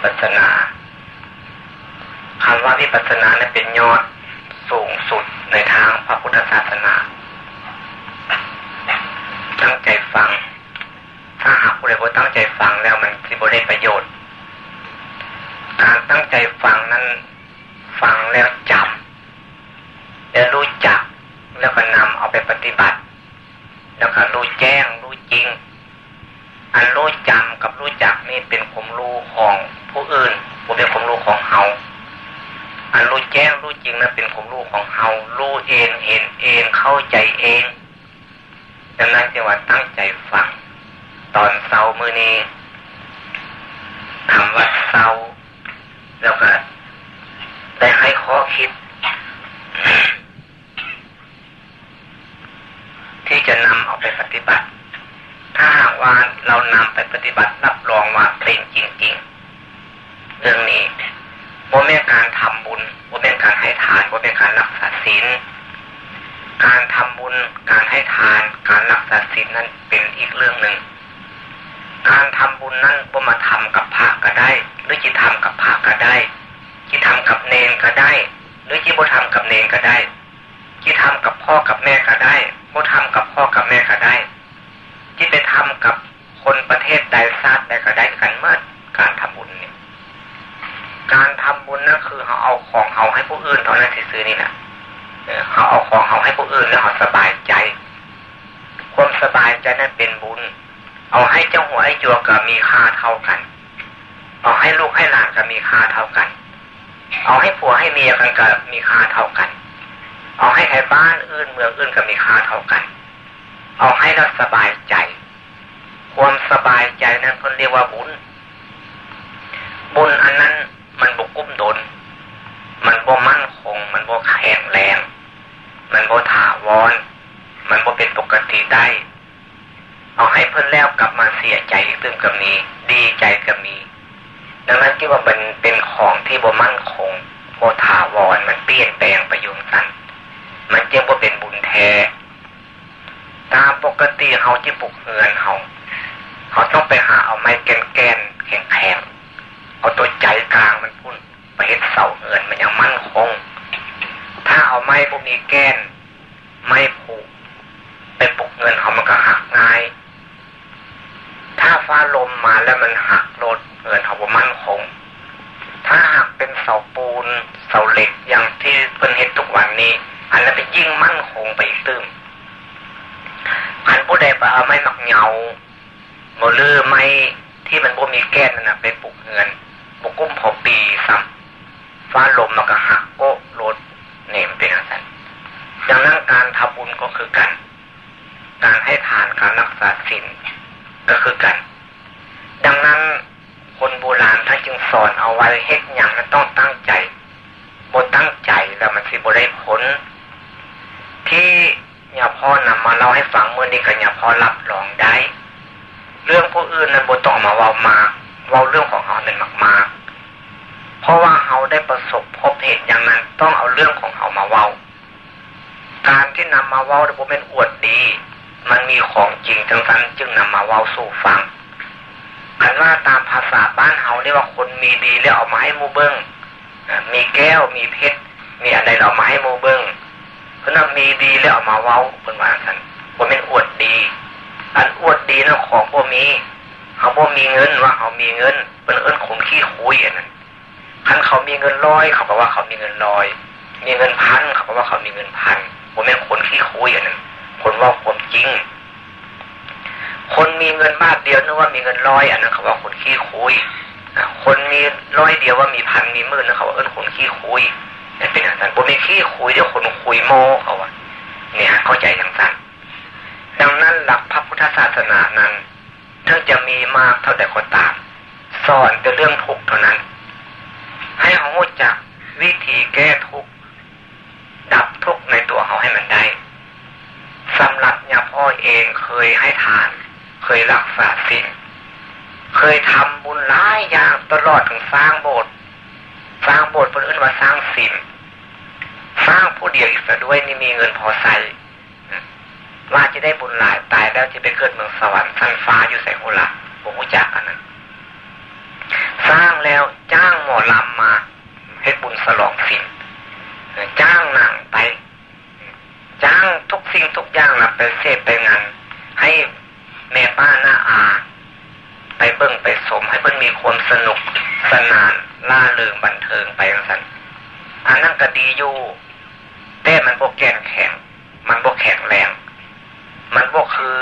พิปัสนาคำว่าวิปัสนาเนี่ยเป็นยอดสูงสุดในทางพระพุทธศาสนา ตั้งใจฟัง ถ้าหากผู้ใดบ่ตั้งใจฟังแล้วมันสิบ่ได้ประโยชน์ การตั้งใจฟังนั้นฟังแล้วจำแล้วรู้จักแล้วก็นำเอาไปปฏิบัติ แล้วก็รู้แจ้งรู้จริง อันรู้จำกับรู้จักนี่เป็นผมรู้ของผู้อื่นผมเป็นผมรู้ของเฮาอันรู้ แจ้งรู้จริงนั้นเป็นผมรู้ของเฮารู้เองเห็นเองเข้าใจเองดังนั้นจึงว่าตั้งใจฟังตอนเสาร์มือนี้คำว่าเสาร์แล้วก็ได้ให้ข้อคิด ที่จะนำเอาไปปฏิบัติ ถ้าหากว่าเรานำไปปฏิบัติรับรองว่าเป็นจริง ๆ เรื่องนี้ว่าเป็นการทำบุญว่าเป็นการให้ทานว่าเป็นการรักษา ศีล การทำบุญ การให้ทาน การรักษาศีลนั้นเป็นอีกเรื่องหนึ่ง การทำบุญนั้นว่ามาทำกับพระก็ได้ หรือจะทำกับพระก็ได้ที่ทำกับเนนก็ได้ หรือที่บ่ทำกับเนนก็ได้ที่ทำกับพ่อกับแม่ก็ได้บ่ทำกับพ่อกับแม่ก็ได้ที่ไปทำกับคนประเทศใดชาติใดก็ได้กันเมื่อการทำบุญเนี่ยการทำบุญนั่นคือเขาเอาของเขาให้ผู้อื่นเท่านั้นที่ซื้อนี่นะ เขาเอาของเขาให้ผู้อื่นแล้วเขาสบายใจ ความสบายใจนั้นเป็นบุญ เอาให้เจ้าหัวไอ้จัวก็มีค่าเท่ากัน เอาให้ลูกให้หลานก็มีค่าเท่ากัน เอาให้ผัวให้เมียกันก็มีค่าเท่ากัน เอาให้ใครบ้านอื่นเมืองอื่นก็มีค่าเท่ากัน เอาให้เราสบายใจ ความสบายใจนั้นคนเรียกว่าบุญ บุญอันนั้นมันบกกุ้มดนมันบ่มั่นคง มันบ่แข็งแรง มันบ่ถาวร มันบ่เป็นปกติได้ เอาให้เพิ่นแล้วกลับมาเสียใจอีกตึงก็มีดีใจก็มีดังนั้นที่ว่าเป็นเป็นของที่บ่มั่นคงบ่ถาวร มันเปลี่ยนแปลงไปยุงสันมันจึงบ่เป็นบุญแท้ ตามปกติเขาจะปลุกเฮือนเขาเขาต้องไปหาเอาไม้แกนแกนแข็งแข็งเอาตัวใจกลางมันพุ่นไปเห็นเสาเงินมันยังมั่นคง ถ้าเอาไม้พวกมีแกนไม้ผูกไปปลุกเงินเขามันก็หักง่าย ถ้าฟ้าลมมาแล้วมันหักโลดเงินเขาบ่มั่นคง ถ้าหากเป็นเสาปูน เสาเหล็กอย่างที่เป็นเห็นทุกวันนี้ อันนั้นเป็นยิ่งมั่นคงไปอีกตื้มอันผู้ใดไปเอาไม้หมักเงาโมลือไม้ที่มันบ่มีแก้นนั่นนะไปปลุกเงินบกุ้มพอปีซ้ำฟ้าลมมันก็หักโกโลด นี่มเป็นอะไรดังนั้นการทำบุญก็คือกัน การให้ทานการรักษาศีลก็คือกัน ดังนั้นคนโบราณท่านจึงสอนเอาไว้เฮ็ดอย่างนั้นต้องตั้งใจบนตั้งใจแล้วมันสิบได้ผล ที่อย่าพ่อนำมาเล่าให้ฟังเมื่อนี้ก็อย่าพ่อรับรองได้ เรื่องผู้อื่นนั้นบนต้องมาเว้ามาเว้าเรื่องของเขาเป็นมากๆ เพราะว่าเขาได้ประสบพบเหตุอย่างนั้น ต้องเอาเรื่องของเขามาเว้า การที่นำมาเว้าจะเป็นอวดดี มันมีของจริงจังนั้นจึงนำมาเว้าสู่ฟังอันว่าตามภาษาบ้านเฮาเรียกว่าคนมีดีแล้วเอามาให้มูเบิ้งมีแก้วมีเพชรมีอะไรเรามาให้มูเบิ้งเพราะนั้นมีดีแล้วเอามาเว้าเป็นว่ากันว่าเป็นอวดดี อันอวดดีนั่นของพวกมีเขาบ่มีเงินว่าเขามีเงินเป็นเอิ้นขมขี้คุยอันนั้น คันเขามีเงินร้อยเขาบอกว่าเขามีเงินร้อย มีเงินพันเขาบอกว่าเขามีเงินพันผมเป็นคนขี้คุยอันนั้นคนว่าความจริง คนมีเงินมากเดียวนึกว่ามีเงินร้อยอันนั้นเขาว่าคนขี้คุยคนมีร้อยเดียวว่ามีพันมีหมื่นนะเขาว่าเอิ้นคนขี้คุยนี่เป็นอย่างนั้นผมมีขี้คุยเดี๋ยวคนคุยโม้เขาว่าเนี่ยเข้าใจอย่างนั้นดังนั้นหลักพระพุทธศาสนานั้นถึงจะมีมากเท่าใดก็ตามสอนแต่เรื่องทุกข์เท่านั้น ให้เขาจักวิธีแก้ทุกข์ดับทุกข์ในตัวเขาให้มันได้สำหรับยาพ่อเองเคยให้ทาน เคยรักษาสิ่งเคยทำบุญหลายอย่างตลอดถึงสร้างโบสถ์สร้างโบสถ์เพื่อนว่าสร้างสินสร้างผู้เดียวอีกด้วยนี่มีเงินพอใส่ว่าจะได้บุญหลายตายแล้วจะไปเกิดเมืองสวรรค์ชั้นฟ้าอยู่ใส่หุละผมรู้จักอันนั้น สร้างแล้วจ้างหมอลำมาเฮ็ดบุญสลองสินจ้างหนังไป จ้างทุกสิ่งทุกอย่างนะไปเสพไปงานให้แม่ป้าหน้าอา ไปเบิ่งไปสมให้เพิ่นมีความสนุกสนานล่าเริงบันเทิงไปสันอันนั่งก็ดีอยู่แต่มันพวกแกนแข็ง มันพวกแข็งแรง มันพวกคือ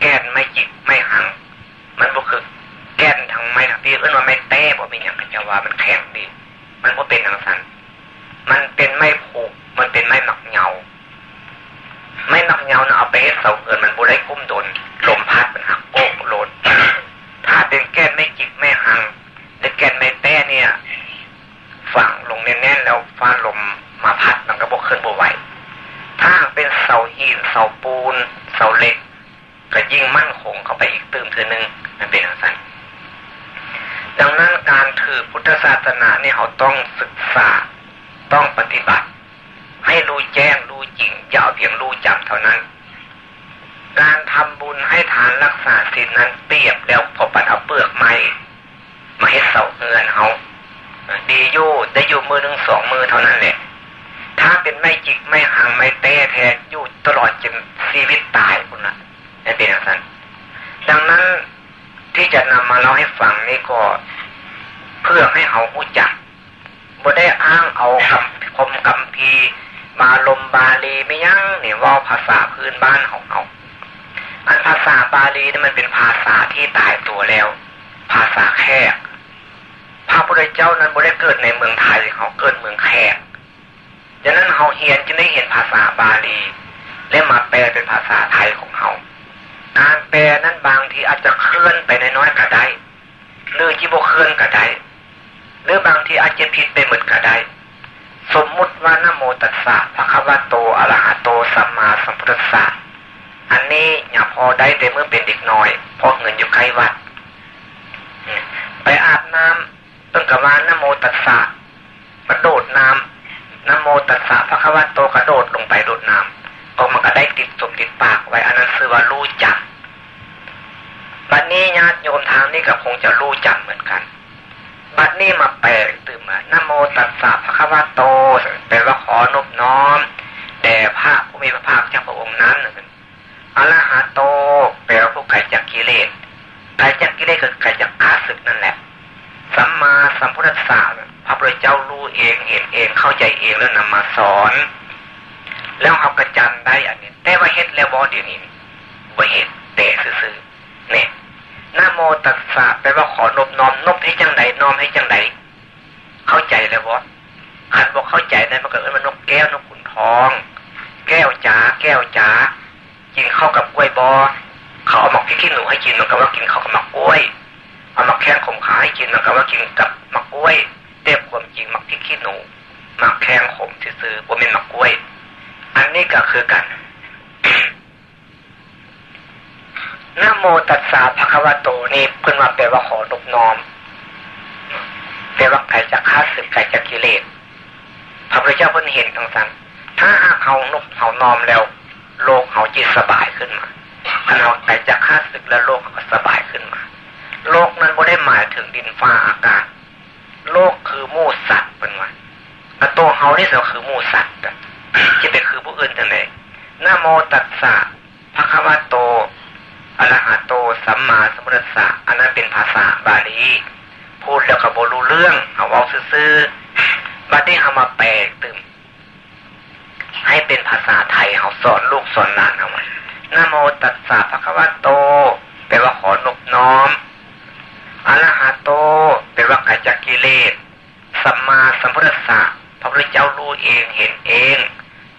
แกนไม่จิกไม่หัง มันพวกคือ แก่นทางไม้ทางที่เอื้อนว่าไม่แต้บ่มีอย่างกันจะว่ามันแข็งดี มันบ่เป็นทางสันมันเป็นไม่ผูกมันเป็นไม่หนักเหงาไม่หนักเหงาเนะเอาไปให้เสาเกินมันบ่ได้คุ้มโดนลมพัดมันหักโป๊กโลดถ้าเป็นแก่นไม่จิกไม่หังหรือแก่นไม่แต้เนี่ยฝังลงแน่นๆแล้วฟ้าลมมาพัดมันก็บกขึ้นบกไหวถ้าเป็นเสาหินเสาปูน เสาเหล็ก ก็ยิ่งมั่นคงเข้าไปอีกตื่มเธอหนึ่งมันเป็นอย่างนั้น ดังนั้นการถือพุทธศาสนาเนี่ยเขาต้องศึกษาต้องปฏิบัติ ให้รู้แจ้งรู้จริงอย่าเพียงรู้จำเท่านั้น การทำบุญให้ทานรักษาศีลนั้นเปรียบแล้วพอปัดเอาเปลือกไม้มาให้เสาเงินเขาดีอยู่ได้อยู่มือหนึ่งสองมือเท่านั้นแหละถ้าเป็นไม่จิกไม่หังไม่เต้แท้อยู่ตลอดจนชีวิตตายคุณนะนี่เป็นอย่างนั้นดังนั้น ที่จะนำมาเล่าให้ฟังนี่ก็เพื่อให้เขาหู้จักบ่ได้อ้างเอาคำคมคำพีมาลมบาลีไม่ยั้งเนี่ยว่าภาษาพื้นบ้านของเขาอันภาษาบาลีนี่มันเป็นภาษาที่ตายตัวแล้ว ภาษาแขกพระพุทธเจ้านั้นบ่ได้เกิดในเมืองไทยเขาเกิดเมืองแขกดังนั้นเขาเฮียนจึงได้เห็นภาษาบาลี และมาแปลเป็นภาษาไทยของเขา การแปลนั้นบางทีอาจจะเคลื่อนไปน้อยๆก็ได้หรือที่บกเคลื่อนก็ได้หรือบางทีอาจจะผิดไปหมดก็ได้สมมุติว่านโมตัสสะพระคัมภโตอรหะโตสัมมาสัมพุทธัสสะอันนี้อย่าพอได้แต่เมื่อเป็นเด็กน้อยพอเงินอยู่ใกล้วัดไปอาบน้ำต้นกระวานนโมตัสสะกระโดดน้ำนโมตัสสะพระคัมภโตกระโดดลงไปโดดน้ำ ก็มันก็ได้ติดสมติดปากไว้อันนั้นคือว่ารู้จักบัดนี้ญาติโยมทางนี้ก็คงจะรู้จักเหมือนกัน บัดนี้มาแปลตื่นมานโมตัสสะพระคัมภโตแปลว่าขอนบน้อมแด่พระผู้มีพระภาคเจ้าพระองค์นั้นอรหัตโต แปลว่าผู้ไกลจากกิเลสไกลจากกิเลสคือไกลจากอาศึกนั่นแหละ สัมมาสัมพุทธศาสนาพระพุทธเจ้ารู้เองเห็นเองเข้าใจเองแล้วนำมาสอน แล้วเขากระจันได้อันนี้ แต่ว่าเฮ็ดแล้วบอเดี๋ยวนี้ว่เฮ็ดแต่ซื่อๆเนี่ยนาโมตัสสะแปลว่าขอนบน้อมนบให้จังไดน้อมให้จังไดเข้าใจแล้ววะขันบอกเข้าใจนั้นมันก็เออมันนกแก้วนกขุนทอง แก้วจ๋าแก้วจ๋ากินเข้ากับกล้วยบอเขาเอาหมกพริกขี้หนูให้กินมันก็ว่ากินเข้ากับหมักกล้วยเอาหมกแข้งขมขาให้กินมันก็ว่ากินกับหมกกล้วยเต็มความจริงหมกพริกขี้หนูหมกแข้งขมซื้อว่าเป็นหมกกล้วย อันนี้ก็คือกันนโมตัสสะภะคะวะโตนี่เพิ่นว่าแปลว่าขอนบน้อมแปลว่าไก่จะฆ่าศึกไก่จะกิเลสพระพุทธเจ้าเพิ่นเห็นทั้งสันถ้าหากเขานบเขานอมแล้ว โลกเขาจิตสบายขึ้นมาถ้าเราไก่จะฆ่าศึกแล้วโลกก็สบายขึ้นมา โลกนั้นไม่ได้หมายถึงดินฟ้าอากาศ โลกคือมูสัตว์เป็นว่าตัวเขานี่สิคือมูสัตว์ จะไปคือผู้อื่นทังไหนนโมตัสสะภะคะวะโตอรหัตโต สัมมาสัมพุทธัสสะอันนั้นเป็นภาษาบาลี พูดแล้วก็บรู้เรื่องเอาเอาซื่อๆบัดนี้เอามาแปลตึมให้เป็นภาษาไทยเขาสอนลูกสอนหลานเอาไว้นโมตัสสะภะคะวะโตแปลว่าขอนบน้อมอรหัตโตแปลว่าไกจากกิเลสสัมมาสัมพุทธัสสะพระพุทธเจ้ารู้เองเห็นเอง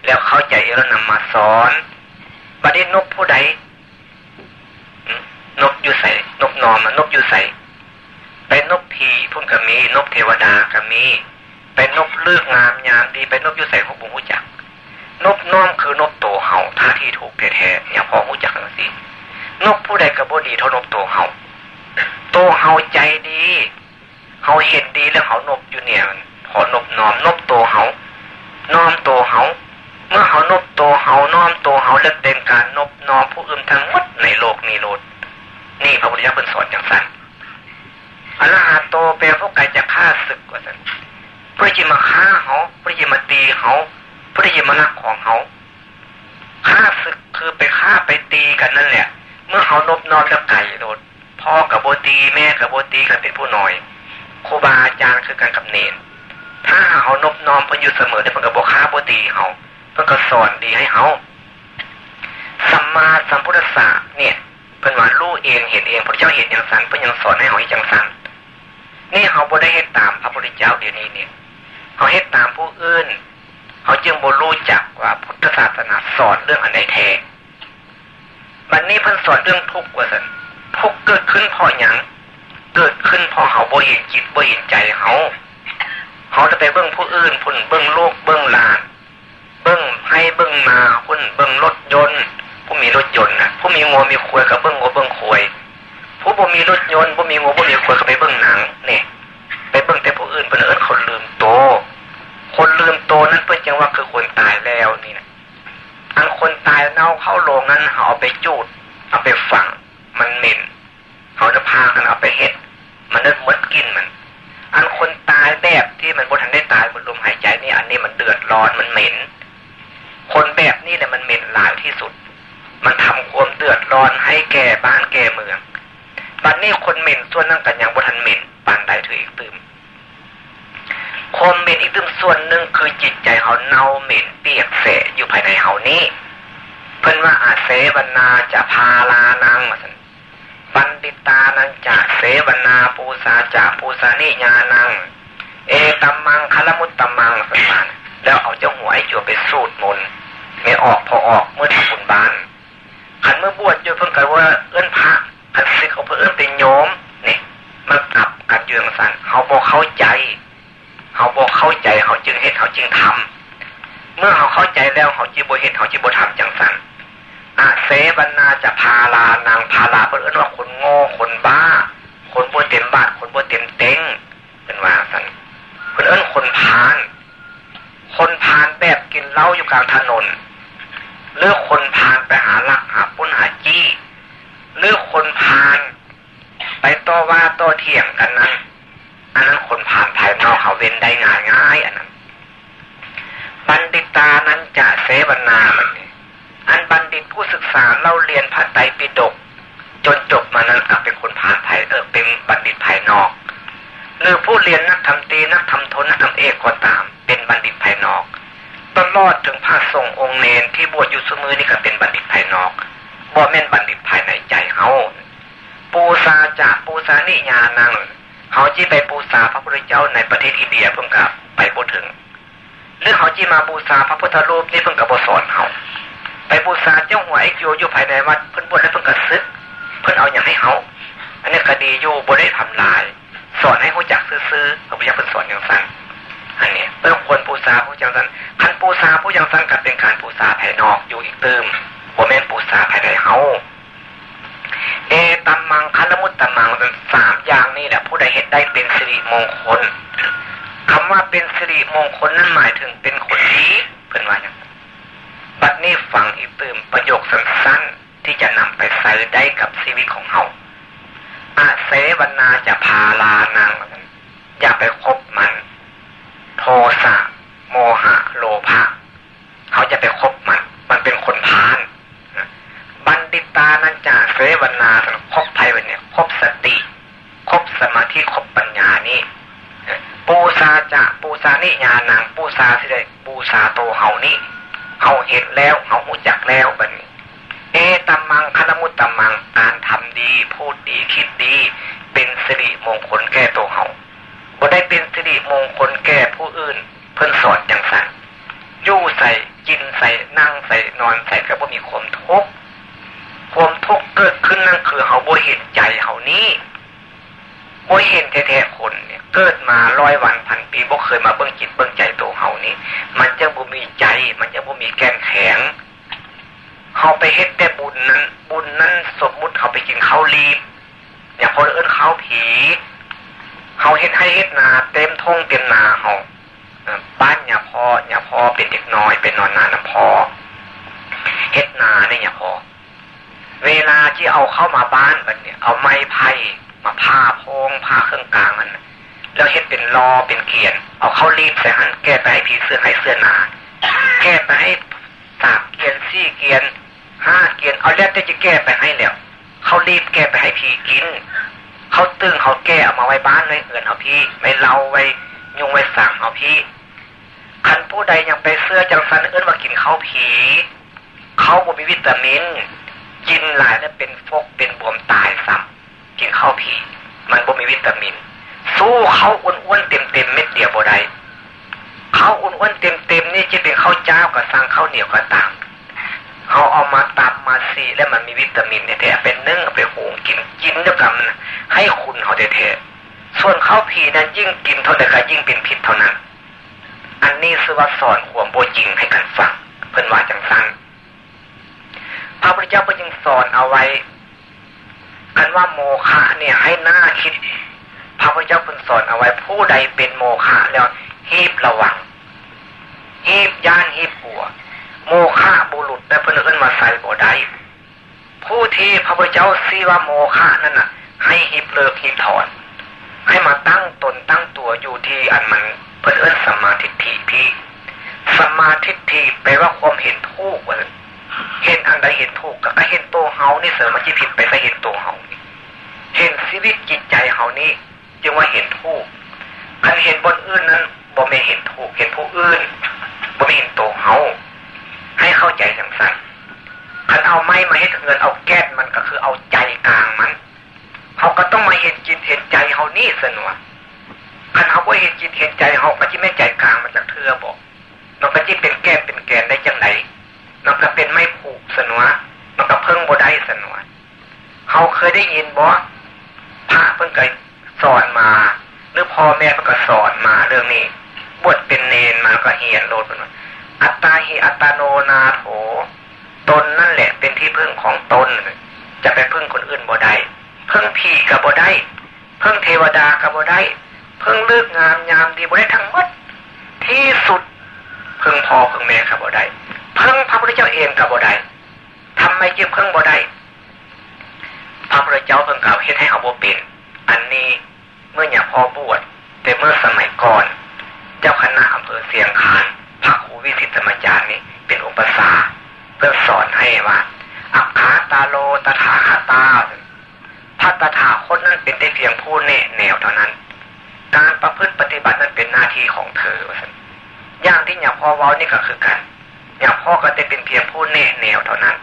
แล้วเข้าใจแล้วนำมาสอนบัดนี้นกผู้ใดนกอยู่ใส่นกนอมนกอยู่ใส่เป็นนกพีพุ่นก็มี นกเทวดาก็มี เป็นนกเลือกงามยามดีเป็นนกอยู่ใส่ของบุหูจัก นกน้อมคือนกโตเห่าท่าที่ถูกแท้ๆอย่าพอหูจักกันสินกผู้ใดกระโบดีเท่านกโตเห่าโตเห่าใจดีเห่าเห็นดีแล้วเขานกอยู่เนี่ยขอนบนอมนกโตเห่านอมโตเห่า เมื่อเขานบโตเหานอมโตเหาเลิกเป็นการนบนอมผู้อื่นทั้งหมดในโลกนี้โลด นี่พระพุทธเจ้าเป็นสอนอย่างสั้นอรหัตโตเปลพวกไก่จะฆ่าศึกกว่าสันพื่อจะมาฆ่าเขาพื่อจะมาตีเขาพื่อจะมาลักของเขาฆ่าศึกคือไปฆ่าไปตีกันนั่นแหละ เมื่อเขานบนอนแล้วไก่โดดพ่อกับโบตีแม่กับโบตีกันเป็นผู้น้อยครูบาอาจารย์คือการกับเนนถ้าเขานบนอมพิ่นอยู่เสมอได้เพิ่นกับโบฆ่าโบตีเขา เพิ่นก็สอนดีให้เขาสัมมาสัมพุทธศาสเนี่ยเพิ่นว่ารู้เองเห็นเองพระเจ้าเห็นอย่างสันเพิ่นยังสอนให้เขาให้จังสันนี่เขาบ่ได้เฮ็ดตามพระพุทธเจ้าเดี๋ยวนี้เนี่ยเขาเฮ็ดตามผู้อื่นเขาจึงบ่รู้จักว่าพุทธศาสนาสอนเรื่องอันใดแท้วันนี้เพิ่นสอนเรื่องทุกข์ว่าสันทุกข์เกิดขึ้นเพราะหยังเกิดขึ้นเพราะเขาบ่เห็นจิตบ่เห็นใจเขาเขาจะไปเบื้องผู้อื่นพุ่นเบื้องโลกเบื้องลาน เบื้องให้เบื้องนาพุ่นเบื้องรถยนต์ ผู้มีรถยนต์นะผู้มีงัวมีควยกับเบื้องงัวเบื้องควยผู้บ่มีรถยนต์บ่มีงัวบ่มีควยก็ไปเบื้องหนังเนี่ยไปเบื้องแต่ผู้อื่นเป็นเอิ้นคนลืมโต คนลืมโตนั้นเพื่อจังว่าคือคนตายแล้วนี่นะอันคนตายเน่าเข้าโรงนั้นเอาไปจูด เอาไปฝัง มันเหม็นเขาจะพากันเอาไปเห็ด มันนั่นมดกินมันอันคนตายแบบที่มันบนทันได้ตายบนลมหายใจนี่อันนี้มันเดือดร้อนมันเหม็น คนแบบนี้เนี่ยมันเหม็นหลายที่สุด มันทำความเดือดร้อนให้แก่บ้านแก่เมืองบัดนนี้คนเหม็นส่วนนั่งกันยังบนทันเหม็นปานใดถืออีกตืมความเหม็นอีกตืมส่วนหนึ่งคือจิตใจเขาเน่าเหม็นเปียกเสะอยู่ภายในเขานี้ เพิ่นว่าอาเสวนาจะพาลานังสันบัณฑิตานังจะเสวนาปูซาจะปูซานิญานัง เอตัมมังคลมุตตมังสันแล้วเอาเจ้าหัวไอ้จัวไปสูดมน ไม่ออกพอออกเมื่อทำบุญบ้านขันเมื่อบวชอยู่เพิ่งกันว่าเอื้นพระขันสิกเอาเพื่อเอื้นเป็นโยมนี่มันกลับกันเยืองสันเขาบอกเข้าใจเขาบอกเข้าใจเขาจึงเห็นเขาจึงทำเมื่อเขาเข้าใจแล้วเขาจีบเห็นเขาจีบทำจังสันอาเสวนาจะพาลานางพาลาเพื่อนว่าคนโง่คนบ้า คนบ่เต็มบ้านคนบ่เต็มเต็งเป็นว่าสันเพื่อนเอิ้นคนพาน คนพานแบบกินเหล้าอยู่กลางถนน หรือคนพานไปหาลักหาปุ้นหาจี้หรือคนพานไปต่อว่าต่อเถียงกันนั้นอันนั้นคนผ่านภายนอกเขาเว้นได้ง่ายง่ายอันนั้น บัณฑิตานั้นจะเสวนามันอันบัณฑิตผู้ศึกษาเล่าเรียนพระไตรปิฎกจนจบมานั้นก็เป็นคนผ่านภายเออเป็นบัณฑิตภายนอก หรือผู้เรียนนักทำตีนักทำทนนักทำเอกก็ตาม เป็นบัณฑิตภายนอก ตลอดถึงพระทรงองค์เนนที่บวชอยู่สมือนี่ก็เป็นบัณฑิตภายนอกบ่แม่นบัณฑิตภายในใจเขาปูซาจะปูซานิญานังเขาจีไปบูชาพระพุทธเจ้าในประเทศอินเดียเพิ่งกับไปบูถึงหรือเขาจีมาบูชาพระพุทธรูปนี่เพิ่งกับบสอนเขาไปบูชาเจ้าหัวไอ้โยอยู่ภายในวัดเพิ่นบวชแล้วเพิ่งกระซึกเพิ่นเอาอย่างให้เขาอันนี้คดีอยู่บได้ทำลาย สอนให้เขาจักซื้อๆพระพุทธเจ้าเพิ่นสอนอย่างสั้นอันนี้เพื่อคนบูชาผู้จังสัน คันบูชาผู้ยังสั้นกับเป็นการบูชาภายนอกอยู่อีกเติมโมเมนต์บูชาภายในเขาเอตัมมังคันมุตตัมมังสามอย่างนี่แหละผู้ใดเห็นได้เป็นสิริมงคลคำว่าเป็นสิริมงคลนั้นหมายถึงเป็นคนดีเพื่อนว่าอย่างบัดนี้ฟังอีกตืมประโยคสั้นๆที่จะนำไปใส่ได้กับชีวิตของเขาอาเสวนาจะพาลานางอย่าไปคบมัน โทสะ โมหะโลภะเขาจะไปคบมัน มันเป็นคนพานบัณฑิตานันจาเสวนาคบภัยวันเนี่ยคบสติคบสมาธิคบปัญญานี่ปูซาจะปูซานิญาณังปูซาสิได้ปูซาโตเฮานี่เฮาเห็นแล้วเฮาหูจักแล้วบันเอตัมมังคณมุตตัมมังการทำดี พูดดีคิดดี เป็นสิริมงคลแก่ตัวเฮาบ่ได้เป็นสิริมงคลแก่ผู้อื่น เพิ่นสอนจังสันยู่ใส่กินใส่นั่งใส่นอนใส่ก็บ่มีความทุกข์ความทุกข์เกิดขึ้นนั่นคือเขาบ่เห็นใจเขานี้บ่เห็นแท้ๆคนเนี่ยเกิดมาร้อยวันพันปีบ่เคยมาเบิ้งจิตเบิ้งใจตัวเขานี้ มันจะบ่มีใจ มันจะบ่มีแกนแข็งเขาไปเฮ็ดแต่บุญนั้น บุญนั้นสมมุติเขาไปกินข้าวรีบอย่างพอเอิ้นข้าวผีเขาเฮ็ดให้เฮ็ดนา เต็มท้องเต็มนาเขา บ้านอย่าพออย่าพอเป็นเด็กน้อยเป็นนอนนานน้ำพอเฮ็ดนาเนี่ยอย่าพอ เวลาที่เอาเข้ามาบ้านมันเนี่ยเอาไม้ไผ่มาผ้าโพงผ้าเครื่องกลางมันแล้วเฮ็ดเป็นรอเป็นเกียน เอาเข้ารีบใส่หันแก้ไปให้ผีเสื้อให้เสื้อหนาแก้ไปให้สากเกียนซี่เกียนห้าเกียนเอาแล้วจะแก้ไปให้แล้วเขารีบแก้ไปให้พีกินเขาตึงเขาแก้เอามาไว้บ้านไว้เอื่นเอาพี่ไม่เล่าไว้ ยุงไว้สั่งเอาพี่คันผู้ใดยังไปเสื้อจังสันเอื้นว่ากินข้าวผีเขาบ่มีวิตามิน กินหลายแล้วเป็นฟกเป็นบวมตายซ้ำกินข้าวผีมันบ่มีวิตามิน สู้เขาอ้วนๆเต็มๆเม็ดเดียวบ่ได้เขาอ้วนๆเต็มๆนี่จะเป็นข้าวเจ้ากับสร้างข้าวเหนียวก็ตามเขาเอามาตับมาซีแล้วมันมีวิตามินเนี่ยแท้เป็นนึ่งไปหุงกินกินด้วยกันให้คุณเขาแท้ ส่วนข้าวผีนั้นยิ่งกินเท่าใดก็ยิ่งเป็นพิษเท่านั้น อันนี้สว่าสอนขวมโบจิงให้กันฟังเพิ่นว่าจังสันพระพุทธเจ้าก็ยังสอนเอาไว้กันว่าโมฆะเนี่ยให้หน้าคิด พระพุทธเจ้าเพิ่นสอนเอาไว้ผู้ใดเป็นโมฆะแล้วฮีบระวังฮีบย่านฮีบหัว โมฆะบุรุษได้เพิ่นเอิ้นมาใส่บ่ได้ผู้ที่พระพุทธเจ้าซีว่าโมฆะนั่นน่ะ ให้ฮีบเลิกฮีบถอน ให้มาตั้งตนตั้งตัวอยู่ที่อันมันเพิ่นเอิ้นสมาธิทีพี่สมาธิทีแปลว่าความเห็นถูกว่าเห็นอันใดเห็นถูกก็เห็นตัวเฮานี่เสริมมาจิผิดไปซะเห็นตัวเฮาเห็นชีวิตจิตใจเฮานี่จึงว่าเห็นถูกคันเห็นบนอื่นนั้นบ่ไม่เห็นถูกเห็นผู้อื่นบ่ไม่เห็นตัวเฮาให้เข้าใจจังสันคันเอาไม้มาให้เงินเอาแก้ดมันก็คือเอาใจกลางมัน เขาก็ต้องมาเห็นจิตเห็นใจเฮานี่สนวคันเขาบ่เห็นจิตเห็นใจเฮาก็จิไม่ใจกลางมันจากเธอบอกมันก็จิเป็นแก้นเป็นแกนได้จังไรมันก็เป็นไม่ผูกสนวมันก็เพิ่งบ่ได้สนวเขาเคยได้ยินบ่พระเพิ่งเคยสอนมาหรือพ่อแม่เพิ่งก็สอนมาเรื่องนี้บวชเป็นเนนมาก็เฮียนโลดมันอัตตาหิอัตโนนาโถตนนั่นแหละเป็นที่พึ่งของตน จะไปพึ่งคนอื่นบ่ได้ พึ่งผีกับบ่ได้พึ่งเทวดากับบ่ได้พึ่งเลือกงามยามดีบ่ได้ทั้งหมด ที่สุดพึ่งพ่อพึ่งแม่กับบ่ได้ เพิ่งพระพุทธเจ้าเองกับบ่ได้ทำไมจึงเพิ่งบ่ได้พระพุทธเจ้าเพิ่งกล่าวเฮ็ดให้เอาบ่เป็นอันนี้เมื่ออย่างพอบวชแต่เมื่อสมัยก่อน เจ้าคณะอำเภอเสียงคานพระครูวิสิตธรรมจารย์นี่เป็นอุปสาเพื่อสอนให้ว่าอัคขาตาโลตถาคตา พระตถาคตนั้นเป็นได้เพียงผู้แน่แนวเท่านั้น การประพฤติปฏิบัตินั้นเป็นหน้าที่ของเธออย่างที่อย่างพ่อเว้านี่ก็คือกันอย่างพ่อก็จะเป็นเพียงผู้แน่แนวเท่านั้น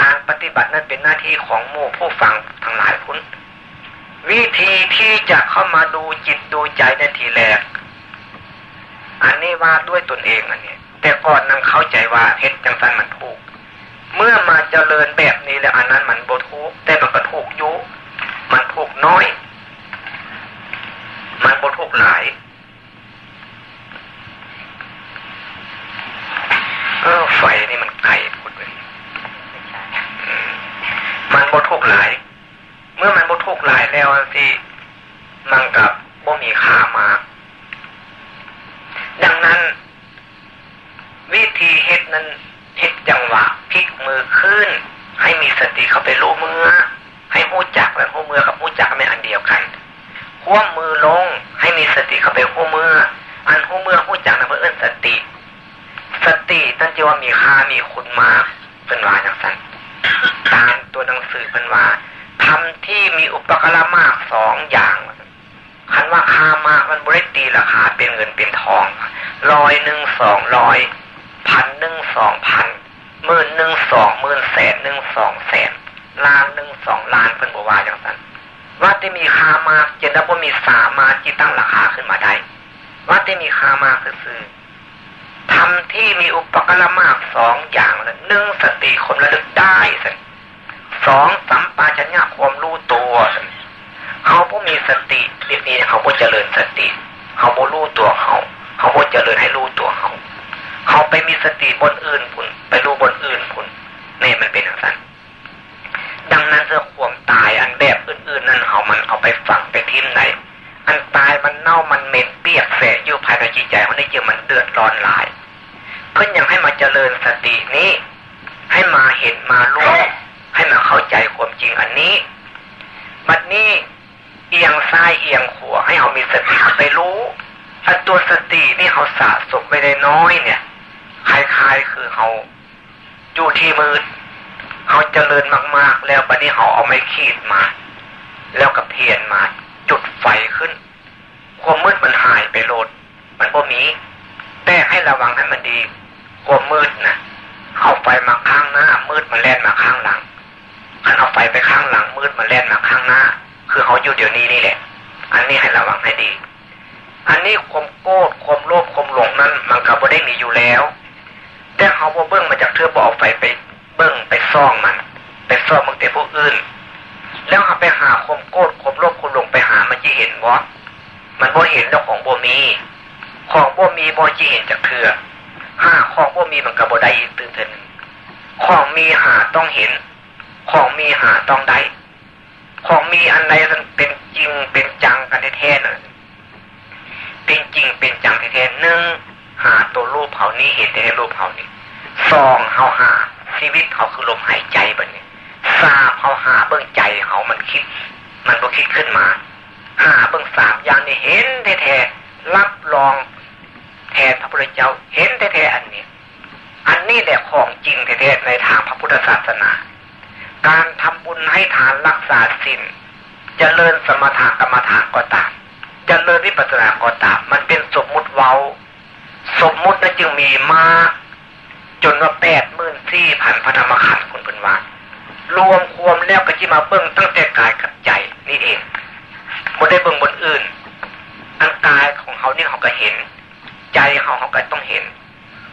การปฏิบัตินั้นเป็นหน้าที่ของหมู่ผู้ฟังทั้งหลายคุณวิธีที่จะเข้ามาดูจิตดูใจในทีแรก อันนี้ว่าด้วยตนเองอันนี้ แต่ก่อนนั้นเข้าใจว่าเฮ็ดจังสันมันถูก เมื่อมาเจริญแบบนี้แล้วอันนั้นมันโบทุกแต่มันก็ถูกยุมันถูกน้อย มันโบทุกหลายเออไฟนี่มันไกลพูดเลยมันโบทุกหลาย เมื่อมันโบทุกหลายแล้วสิมันกับบ่มีค่ามาก ดังนั้น วิธีเฮ็ดนั้น เฮ็ดจังหวะพลิกมือขึ้น ให้มีสติเข้าไปรู้มือ ให้หู้จักและหู้มือกับหู้จักไม่อันเดียวกันขั้วมือลง ให้มีสติเข้าไปหู้มือ อันหู้มือหู้จักนะเพื่อเอื้นสติ สติตั้งใจว่ามีค่ามีคุณมาเป็นว่าอย่างสั้นตามตัวหนังสือเป็นว่าทำที่มีอุปกรณ์มากสองอย่างคันว่าค่ามากมันบริตีราคาเป็นเงินเป็นทองร้อยหนึ่งสองร้อย พันหนึ่งสองพันหมื่นหนึ่งสองหมื่นแสนหนึ่งสองแสนล้านหนึ่งสองล้านเป็นบัวาอย่างนั้นว่าที่มีค่ามากจะได้ว่ามีสามาจิตั้งราคาขึ้นมาได้ว่าที่มีค่ามากคือทำที่มีอุปกรณ์มากสองอย่างละหนึ่งสติคนระลึกได้สิสองสัมปาชัญญะความรู้ตัวสิเขาผู้มีสติเรียเขาผู้เจริญสติ เขาผู้รู้ตัวเขา เขาผู้เจริญให้รู้ตัวเขา เขาไปมีสติบนอื่นผุนไปรู้บนอื่นผุนนี่มันเป็นอย่างนั้นดังนั้นเรื่องความตายอันแบบอื่นๆ นั้นเขามันเอาไปฝังไปทิ้มไหนอันตายมันเน่ามันเหม็นเปียกแสะอยู่ภายในจิตใจเขาได้เจอมันเดือดร้อนหลาย เพื่อนยังให้มาเจริญสตินี้ ให้มาเห็นมารู้ให้มาเข้าใจความจริงอันนี้บัดนี้เอียงซ้ายเอียงขวาให้เขามีสติไปรู้อันตัวสตินี่เขาสะสมไปได้น้อยเนี่ย คล้ายๆคือเขาอยู่ที่มืดเขาเจริญมากๆ แล้วบัดนี้เขาเอาไม้ขีดมา แล้วกับเทียนมาจุดไฟขึ้น ความมืดมันหายไปโลด มันบ่มี แต่ให้ระวังให้มันดี ความมืดนะเอาไฟมาข้างหน้า มืดมันแล่นมาข้างหลังอันเอาไฟไปข้างหลัง มืดมันแล่นมาข้างหน้า คือเขาอยู่เดี๋ยวนี้นี่แหละ อันนี้ให้ระวังให้ดี อันนี้ความโกรธความโลภความหลงนั้น มันก็บ่ได้มีอยู่แล้ว แต่เขาบ่เบิ้งมาจากเทือกบ่เอาไฟไปเบิ้งไปซ่องมัน ไปซ่องมึงแต่ผู้อื่น แล้วเขาไปหาคมโกรธคมโลภความหลงไปหามันจะเห็นว่มันบ่เห็นแล้วของบ่มี ของบ่มีบ่จะเห็นจากเทือห้าของบ่มีมันก็บ่ได้อีกตื่นเถินของมีหาต้องเห็น ของมีหาต้องได้ของมีอันใดเป็นจริงเป็นจังกันแท้ๆน่ะเป็นจริงเป็น หาตัวรูปเขานี้เห็นในรูปเขานี้สองเขาหา ชีวิตเขาคือลมหายใจแบบนี้สามเขาหาเบื้องใจเขามันคิด มันก็คิดขึ้นมา หาเบื้องสามอย่างนี้เห็นแท้ๆรับรองแทนพระพุทธเจ้าเห็นแท้ๆอันนี้ อันนี้แหละของจริงแท้ๆในทางพระพุทธศาสนา การทำบุญให้ทานรักษาศีลเจริญสมถะกรรมฐานก็ตามเจริญวิปัสสนาก็ตาม มันเป็นสมมุติเว้า สมมุตินั้นจึงมีมาก จนว่าแปดหมื่นสี่พันพระธรรมขันธ์คุณเป็นว่ารวมควมแล้วก็ที่มาเบิ่งตั้งแต่กายกับใจนี่เองไม่ได้เบิ่งบนอื่นอันกายของเขานี่เขาก็เห็น ใจเขาเขาก็ต้องเห็น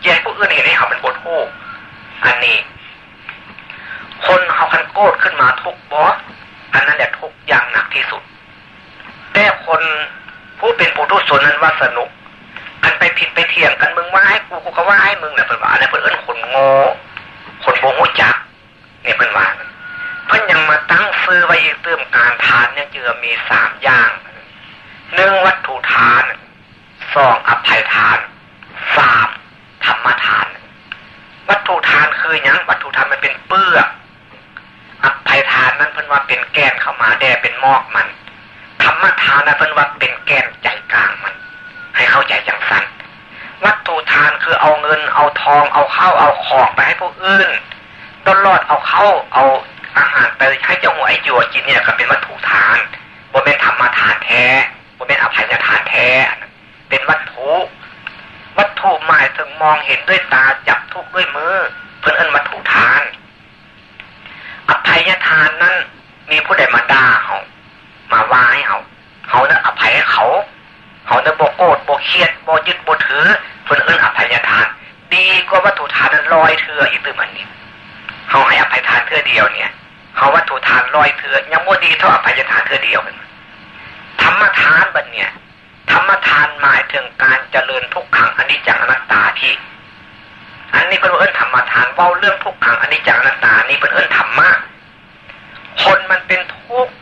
ใจผู้อื่นเห็นให้เขาเป็นบทโอ้อันนี้ คนเขาคันโกรธขึ้นมาทุกบอสอันนั้นแหละทุกอย่างหนักที่สุด แต่คนผู้เป็นปุถุชนนั้นว่าสนุก อันไปผิดไปเถียงกันมึงว่าให้กูกูก็ว่าให้มึงเนี่ยเป็นว่าอะไรเพื่นเอิ้นคนโง่คนโบหูจักเนี่ยเป็นว่าเพิ่นยังมาตั้งซื้อไว้อีกเติมการทานเนี่ยเจือมีสามอย่างหนึ่งวัตถุทานสองอภัยทานสามธรรมทาน วัตถุทานคืออย่างวัตถุทานมันเป็นเปื้ออภัยทานนั้นเพิ่นว่าเป็นแกนเข้ามาแด่เป็นมอกมันธรรมทานนั้นเพิ่นว่าเป็นแกนใจกลางมัน ให้เข้าใจจังสันวัตถุทานคือเอาเงิน เอาทอง เอาข้าวเอาของไปให้พวกอื่นตลอดเอาเข้าเอาอาหารไปให้เจ้าหัวไอ้จัวกินเนี่ยก็เป็นวัตถุทานบ่เป็นธรรมทานแท้บ่เป็นอภัยทานแท้ เป็นวัตถุ วัตถุหมายถึงมองเห็นด้วยตาจับทุกด้วยมือ เพื่อนเอิ้นวัตถุทาน อภัยทานนั้นมีผู้ใดมาด่าเขามาว่าให้เขาเขาเนี่ยอภัยให้เขาเขาเนี่ยโบโกรธโบเครียดโบ รือเพื่อนเอิ้นอภัยทาน ดีกว่าวัตถุทานลอยเถื่ออีกตัวมันนี่เขาให้อภัยทานเทื่อเดียวเนี่ยเขาวัตถุทานลอยเถื่อยังโมดีเท่าอภัยทานเทื่อเดียวกันธรรมทานบัดเนี่ยธรรมทานหมายถึงการเจริญทุกขังอนิจจังอนัตตาที่ อันนี้เป็นเอิ้นธรรมทานเว้าเรื่องทุกขังอนิจจังอนัตตานี่เป็นเอิ้นธรรมะคนมันเป็นทุกข์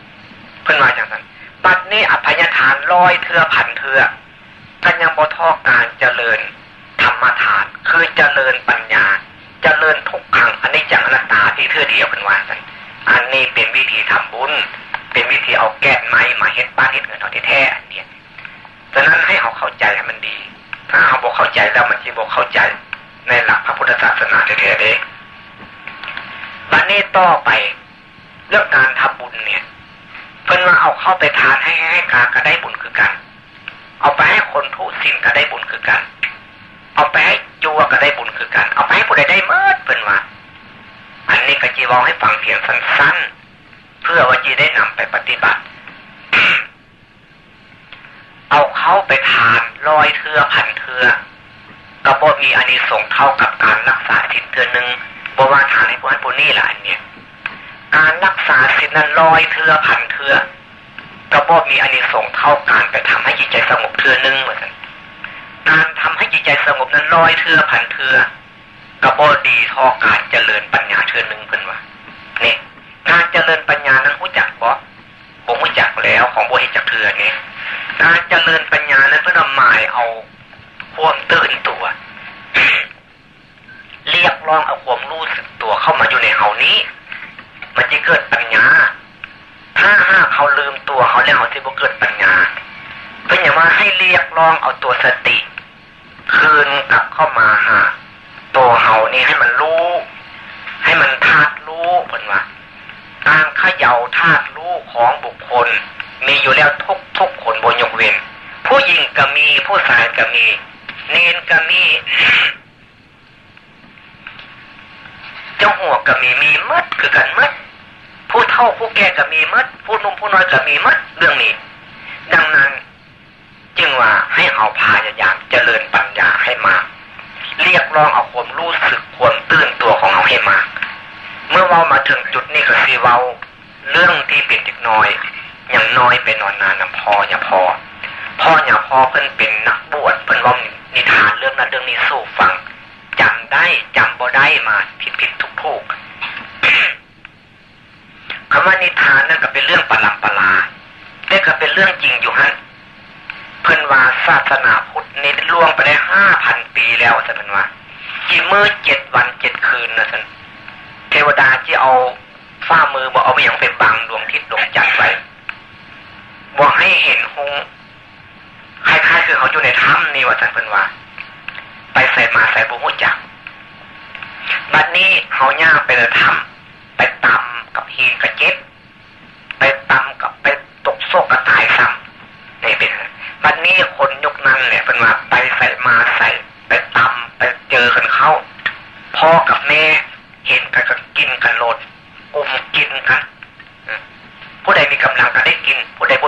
เพิ่นว่าอย่างนั้นบัดนี้อภัยทานลอยเถื่อผันเถื่อ กันยังบ่ท่อการเจริญธรรมทาน คือเจริญปัญญา เจริญทุกขังอันิจจังอนัตตาที่เทื่อเดียวเป็นว่ากันอันนี้เป็นวิธีทำบุญ เป็นวิธีเอาแก้ไม้มาเฮ็ดบ้าเฮ็ดเงินเอาแท้ๆอันนี้ดังนั้นให้เขาเข้าใจให้มันดี ถ้าเขาบอกเข้าใจแล้วมันจะบอกเข้าใจในหลักพระพุทธศาสนาแท้ๆเด้บัดนี้ต่อไปเรื่องการทำบุญเนี่ยเพิ่นว่าเอาเข้าไปทานให้ให้กาก็ได้บุญคือกัน เอาไปให้คนทุศีลก็ได้บุญคือกัน เอาไปให้จัวก็ได้บุญคือกัน เอาไปให้ผู้ใดได้เมื่อเพิ่นว่าอันนี้ก็จีวองให้ฟังเพียงสั้นๆ เพื่อว่าจีได้นำไปปฏิบัติ เอาเขาไปทานลอยเทือพันเทือกระโบมีอานิสงส์เท่ากับการรักษาทิศเทือหนึ่งบว่าทานให้ผู้ให้ผู้นี่แหละอันเนี้ยการรักษาสินนั้นลอยเทือพันเทือ กระโบมีอานิสงส์เท่าการไปทำให้จิตใจสงบเทือนึงเหมือนกันการทำให้จิตใจสงบนั้นลอยเทือพันเทือกระโบดีท่อการเจริญปัญญาเทือหนึ่งเพิ่นว่านี่การเจริญปัญญานั้นรู้จักบ่ผมรู้จักแล้วของโบหิจักเทือนี่การเจริญปัญญานั้นเพื่อหมายเอาความตื่นตัว เรียกร้องเอาความรู้สึกตัวเข้ามาอยู่ในเฮานี้ มันจะเกิดปัญญา ถ้าหากเขาลืมตัวเขาแล้วเขาจะบ่เกิดปัญญาเป็นอย่างว่าให้เรียกร้องเอาตัวสติ คืนกลับเข้ามาหาตัวเฮานี่ให้มันรู้ ให้มันทัดรู้เพิ่นว่าการเขย่าธาตุรู้ของบุคคล มีอยู่แล้วทุกทุกคนบนยกเว้นผู้หญิงก็มีผู้ชายก็มี เนนก็มี เจ้าหัวก็มีมีมัดคือกันมัด ผู้เฒ่าผู้แก่ก็มีมัดผู้นุ่มผู้น้อยก็มีมัดเรื่องนี้ ดังนั้น จึงว่าให้เอาพายายามเจริญปัญญาให้มาก เรียกร้องเอาความรู้สึกความตื่นตัวของเราให้มาก เมื่อเรามาถึงจุดนี้ก็สีเว้าเรื่องที่เป็นเด็กน้อยอย่างน้อยเป็นนอนนานนพออย่าพอ พ่ออย่าพอเพิ่นเป็นนักบวชเพิ่นว่านิทานเรื่องนั้นเรื่องนี้สู้ฟังจำได้จำบ่ได้มาผิดผิดทุกทุก คำว่านิทานนั่นก็เป็นเรื่องประหลาดประลาแต่ก็เป็นเรื่องจริงอยู่ฮะเพิ่นว่าศาสนาพุทธนี่ล่วงไปได้ห้าพันปีแล้วสันว่ากี่มือเจ็ดวันเจ็ดคืนนะสันเทวดาที่เอาฝ้ามือบอกเอาไปอย่างเป็นบังดวงทิศดวงจันทร์ไว้บอกให้เห็นหงคล้ายๆคือเขาอยู่ในถ้ำนี่ว่าสันเพิ่นว่า ไปใส่มาใส่บุหุจักบัดนี้เขาย่างไปเลยถ้ำ ไปตำกับฮีกระเจ็บไปตำกับไปตกโซกกระตายซ้ำนี่เป็นวันนี้คนยุคนั้นเนี่ยเป็นมาไปใส่มาใส่ไปตำไปเจอกันเข้าพ่อกับแม่เห็นกันก็กินกันโลดอุ้มกินกันผู้ใดมีกำลังก็ได้กินผู้ใดบ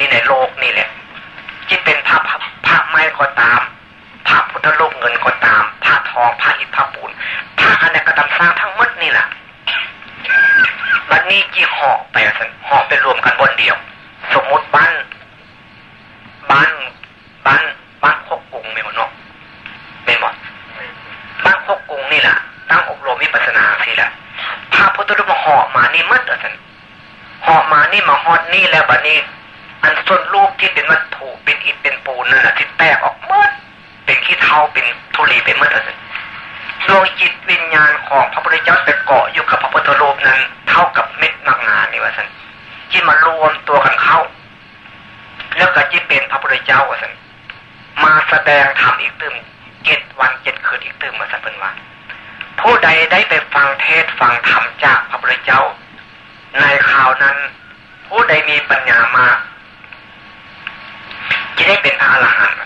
นี่ในโลกนี่แหละที่เป็นภาพภาพไม้ก็ตามภาพพุทธรูปเงินก็ตามผ้าทองผ้าอิฐผ้าปูนผ้าอันนี้กระดำสร้างทั้งหมดนี่แหละบัดนี้จีห่อไปสันห่อไปรวมกันบนเดียว สมมุติบ้านบ้านบ้านบ้านโคกกุงไม่หมดเนาะไม่หมดบ้านโคกกุงนี่แหละตั้งอบรมวิปัสนาสิละพระพุทธรูปมาห่อมานี่มัดอะสันห่อมานี่มาฮอดนี่แล้วบัดนี้ อันส่วนรูปที่เป็นวัตถุเป็นอิฐเป็นปูนนั่นแหละที่แตกออกมัดเป็นขี้เท้าเป็นทุลีเป็นมัดอะสันดวงจิตวิญญาณของพระพุทธเจ้าไปเกาะอยู่กับพระพุทธรูปนั้น เท่ากับเม็ดนักงานนี่ว่าสันที่มารวมตัวกันเข้า แล้วก็ที่เป็นพระพุทธเจ้าว่าสันมาแสดงธรรมอีกตึมเจ็ดวันเจ็ดคืนอีกตึมมาสันเป็นว่าผู้ใดได้ไปฟังเทศฟังธรรมจากพระพุทธเจ้า ในข่าวนั้น ผู้ใดมีปัญญามาก จะได้เป็นพระอรหันต์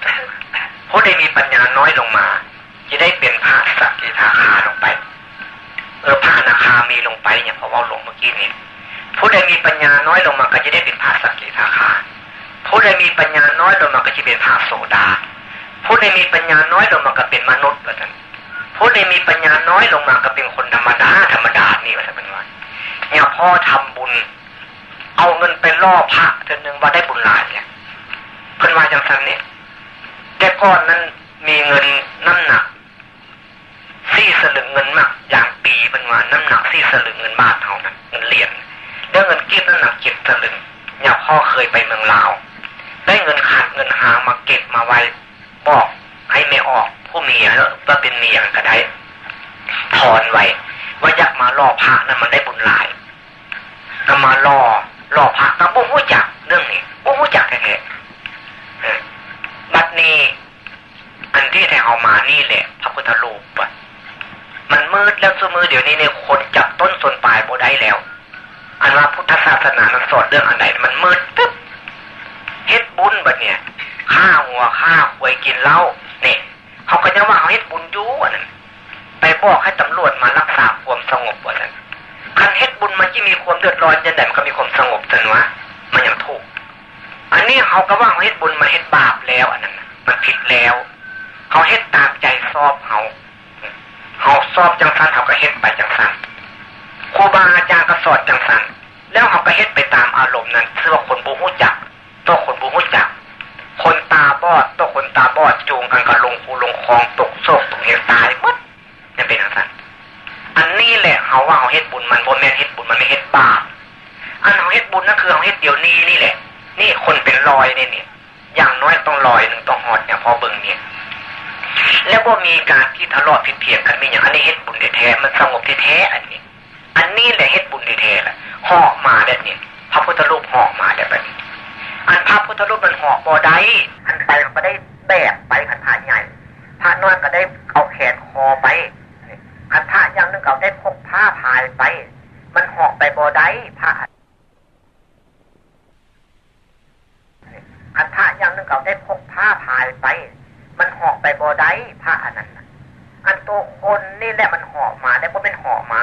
ผู้ใดมีปัญญาน้อยลงมา จะได้เป็นพระสักกิทาคาลงไป เออพระอนาคามีลงไปเนี่ยพอว่าหลงเมื่อกี้นี้ผู้ใดมีปัญญาน้อยลงมาก็จะได้เป็นพระสักกิทาคาผู้ใดมีปัญญาน้อยลงมาก็จะเป็นพระโสดาผู้ใดมีปัญญาน้อยลงมาก็เป็นมนุษย์ว่าท่าน ผู้ใดมีปัญญาน้อยลงมาก็เป็นคนธรรมดาธรรมดานี่ว่าท่านเป็นว่าเนี่ยพ่อทำบุญ เอาเงินไปล่อพระเท่านึงว่าได้บุญหลายเนี่ยเพิ่นว่าจังสันเนี่ยแต่ก่อนนั้นมีเงินน้ำหนักสี่สลึงเงินมากอย่างปีเป็นว่าน้ำหนักสี่สลึงเงินบาทเท่านั้นเงินเหรียญเรื่องเงินกีบน้ำหนักเจ็ดสลึงเนี่ยพ่อเคยไปเมืองลาวได้เงินขาดเงินหามาเก็บมาไว้บอกให้ไม่ออก ผู้เมียว่าเป็นเมียก็ได้ถอนไว้ว่าอยากมาล่อพระนั้นมันได้บุญหลายก็มาล่อล่อพระก็บุ้งจักเรื่องนี้บุ้งจักแค่บัดนี้อันที่แทเอามานี่แหละ พระพุทธรูปมันมืดแล้วสมือเดี๋ยวนี้เนี่ยคนจับต้นส่วนปลายโบได้แล้ว อันว่าพุทธศาสนามันสอนเรื่องอันไหนมันมืดตึ๊บเฮ็ดบุญแบบเนี่ยฆ่าหัวฆ่าหวยกินเหล้าเนี่ย เขาก็จะว่าเขาเฮ็ดบุญยู่อันนั้นไปบอกให้ตำรวจมารักษาความสงบว่านั้นคันเฮ็ดบุญมันที่มีความเดือดร้อนจะไหนมันก็มีความสงบสันวะมันยังถูก อันนี้เขาก็ว่าเฮ็ดบุญมาเฮ็ดบาปแล้วอันนั้นมันผิดแล้วเขาเฮ็ดตามใจชอบเขาเขาสอบจังสันเขาก็เฮ็ดไปจังสันครูบาอาจารย์ก็สอนจังสันแล้วเขาก็เฮ็ดไปตามอารมณ์นั้นเชื่อคนบูฮู้จักตัวคนบูฮู้จัก คนตาบอดตัวคนตาบอดจูงกันก็ลงคูลงคลองตกโศกตกเหตุตายหมดนี่เป็นจังสันอันนี้แหละเขาว่าเขาเฮ็ดบุญมันบนแม่เฮ็ดบุญมันไม่เฮ็ดบาปอันเอาเฮ็ดบุญนั่นคือเอาเฮ็ดเดี๋ยวนี้นี่แหละ นี่คนเป็นรอยนี่เนี่ยอย่างน้อยต้องลอยหนึ่งต้องหอดเนี่ยพอเบิ่งเนี่ยแล้วก็มีการที่ทะเลาะผิดเพี้ยงกันมีอย่างอันนี้เฮ็ดบุญแท้มันสงบแท้อันนี้ อันนี้แหละเฮ็ดบุญแท้แหละหอกมาแบบนี้พระพุทธรูปหอกมาแบบนี้ อันพระพุทธรูปมันหอกบ่ได้อันไปก็ได้แบกไปขันพระใหญ่ พระน้อยก็ได้เอาแขนคอไปขันพระอย่างนึงก็ได้พกผ้าพายไป มันหอกไปบ่ได้พระขันพระอย่างนึงก็ได้พกผ้าพายไป มันหอกไปบ่ได้พระอันนั้นอันตัวคนนี่แหละมันหอกมาได้เพราะเป็นหอกมา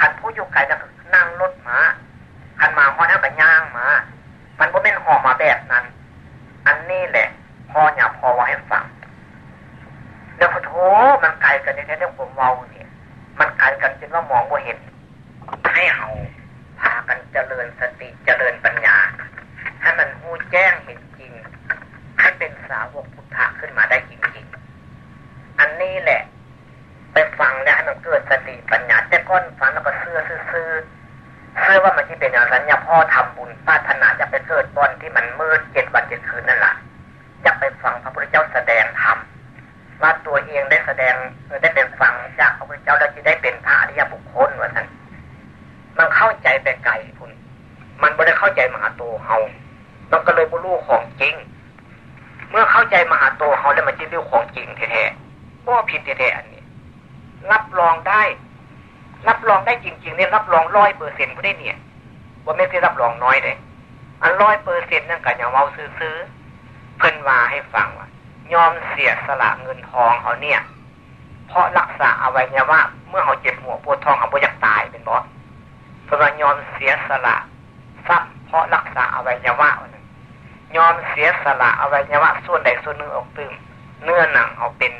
ขันผู้อยู่ไกลจะนั่งรถมาขันมาหอนั่งกับย มันก็เป็นหอกมาแบบนั้น อันนี้แหละพ่ออย่าพอว่าให้ฟังเดี๋ยวโถมันไกลกันในเรื่องผมเมาเนี่ยมันไกลกันจนว่ามองว่าเห็น ให้เอาพากันเจริญสติเจริญปัญญา ให้มันหูแจ้งเห็นจริง ให้เป็นสาวกพุทธะขึ้นมาได้จริงๆ อันนี้แหละ ไปฟังแล้วให้มันเกิดสติปัญญาแต่ก้อนฟังแล้วก็เสื้อซื้อ เสื้อว่ามันที่เป็นอย่างสัญญาพ่อทำบุญปาถนาจะไปเกิดบอนที่มันมืดเจ็ดวันเจ็ดคืนนั่นแหละอยากไปฟังพระพุทธเจ้าแสดงธรรมว่าตัวเองได้แสดงได้เป็นฟังจากพระพุทธเจ้าแล้วจะได้เป็นพระอริยบุคคลว่าท่านมันเข้าใจไปไกลคุณมันไม่ได้เข้าใจมหาตัวเฮามันก็เลยบรรลุของจริง เมื่อเข้าใจมหาตัวเฮาแล้วมันจะเรื่องของจริงแท้ๆก็ผิดแท้ๆอันนี้ รับรองได้ รับรองได้จริงๆเนี่ยรับรองร้อยเปอร์เซ็นต์ผู้ได้เนี่ยว่าไม่ได้รับรองน้อยเลยอันร้อยเปอร์เซ็นต์นั่นก็อย่าเมาซื้อเพิ่นว่าให้ฟังว่ายอมเสียสละเงินทองเขาเนี่ย เพราะรักษาเอาไว้เนี่ยว่า เมื่อเขาเจ็บหัวปวดท้องเขาบ่อยากตายเป็นบอสเพราะว่ายอมเสียสละทรัพย์เพราะรักษาเอาไว้เนี่ยว่ายอมเสียสละเอาไว้เนี่ยว่าส่วนใดส่วนหนึ่งออกตึงเนื้อหนังเขาเป็น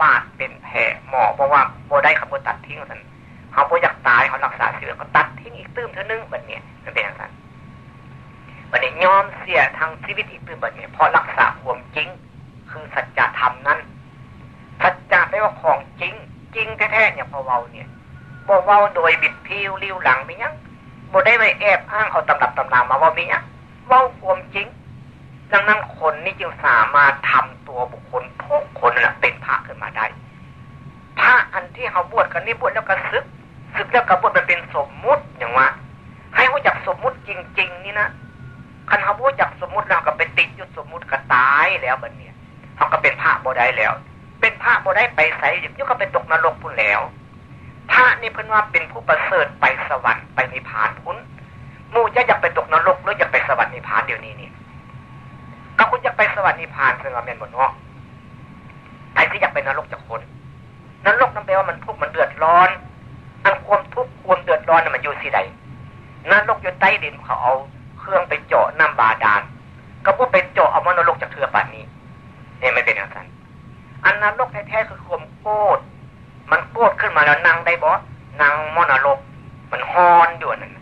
บาดเป็นแผลหมอเพราะว่าโบได้เขาโบตัดทิ้งสัน เขาโบอยากตายเขารักษาเสือก็ตัดทิ้งอีกตื้มเท่านึงแบบนี้มันเป็นอย่างนั้นวันนี้ยอมเสียทางชีวิตอีกตื้มแบบนี้เพราะรักษาความจริง คือสัจธรรมนั้นสัจจะแปลว่าของจริง จริงแท้ๆเนี่ยพอเว้าเนี่ยบกเว้าโดยบิดพิวลิ้วหลังไม่ยังบ่ได้ไปแอบอ้างเอาตำรับตำนามาว่ามียังเว้าความจริงดังนั้นคนนี่จึงสามารถทำตัวบุคคลทุกคนแหละเป็นพระขึ้นมาได้พระอันที่เขาบวชกันนี่บวชแล้วก็ซึก ซึกแล้วก็บวชมันเป็นสมมุติอย่างว่าให้รู้จักสมมุติจริง ๆ นี่นะคันเขารู้จักสมมุติแล้วก็ไปติดยู่สมมุติก็ตายแล้วบัดนี้เขาก็เป็นพระโบได้แล้ว เป็นพระโบได้ไปใส่ยุก็ไปตกนรกพุ่นแล้วพระนี่เพิ่นว่าเป็นผู้ประเสริฐไปสวรรค์ไปนิพพานพุ่นมู่จะอยากไปตกนรกหรืออยากไปสวรรค์นิพพานเดี๋ยวนี้นี่ก็คุณอยากไปสวรรค์นิพพานซึ่งว่าเมนบนเนาะใครที่อยากไปนรกจากคนนรกนั่นแปลว่ามันทุกข์มันเดือดร้อน อันความทุกข์ความเดือดร้อนมันอยู่ที่ใดนรกอยู่ใต้ดินเขาเอาเครื่องไปเจาะน้ำบาดาลก็พวกไปเจาะเอามนรกจากเถื่อป่านนี้เนี่ยไม่เป็นอย่างนั้นอันนรกแท้ๆคือความโกรธมันโกรธขึ้นมาแล้วนั่งได้บ่นั่งมอนรก มันฮอนอยู่นั่น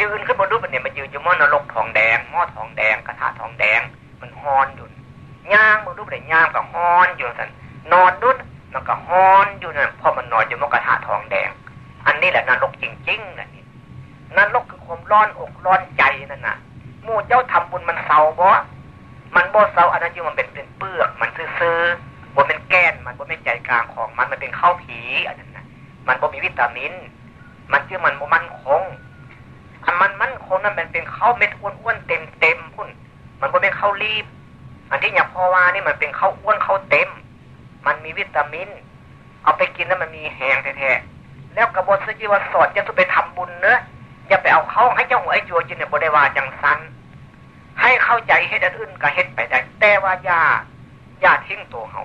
ยืนขึ้นบนรูปเนี่ยมันยืนอยู่มอนรกทองแดงหม้อทองแดงกระทะทองแดง มันฮอนอยู่ย่างบนรูปเนี่ยย่างกับฮอนอยู่สันนอนดุด มันก็ฮอนอยู่นั่นพอมันนอนอยู่มอกระทะทองแดง อันนี้แหละนรกจริงๆนะนี่นรกคือความร้อนอกร้อนใจนั่นน่ะมู่เจ้าทำบุญมันเศร้าบ่มันบ่เศร้าอันนั้นจึงมันเป็นเป็นเปลือก มันซื่อๆบ่เป็นแก้นมันบ่เป็นใจกลางของมันมันเป็นข้าวผีอันนั้นนะมันบ่มีวิตามิน มันจึงมันบ่มั่นคงอันมันมั่นคงนั้นมันเป็นข้าวเม็ดอ้วนๆเต็มเต็มพุ่นมันบ่เป็นข้าวรีบ อันที่อย่างพ่อว่านี่มันเป็นข้าวอ้วนข้าวเต็ม มันมีวิตามิน เอาไปกินแล้วมันมีแหงแท้ๆแล้วกระบวนสจีวสอดจะต้องไปทำบุญเนอะอย่าไปเอาเขาให้เจ้าหัวไอ้จัวจินเนี่ยบได้ว่าจังสันให้เข้าใจเฮ็ดอันอื่นก็เฮ็ดไปได้ แต่ว่าอย่าอย่าทิ้งตัวเขา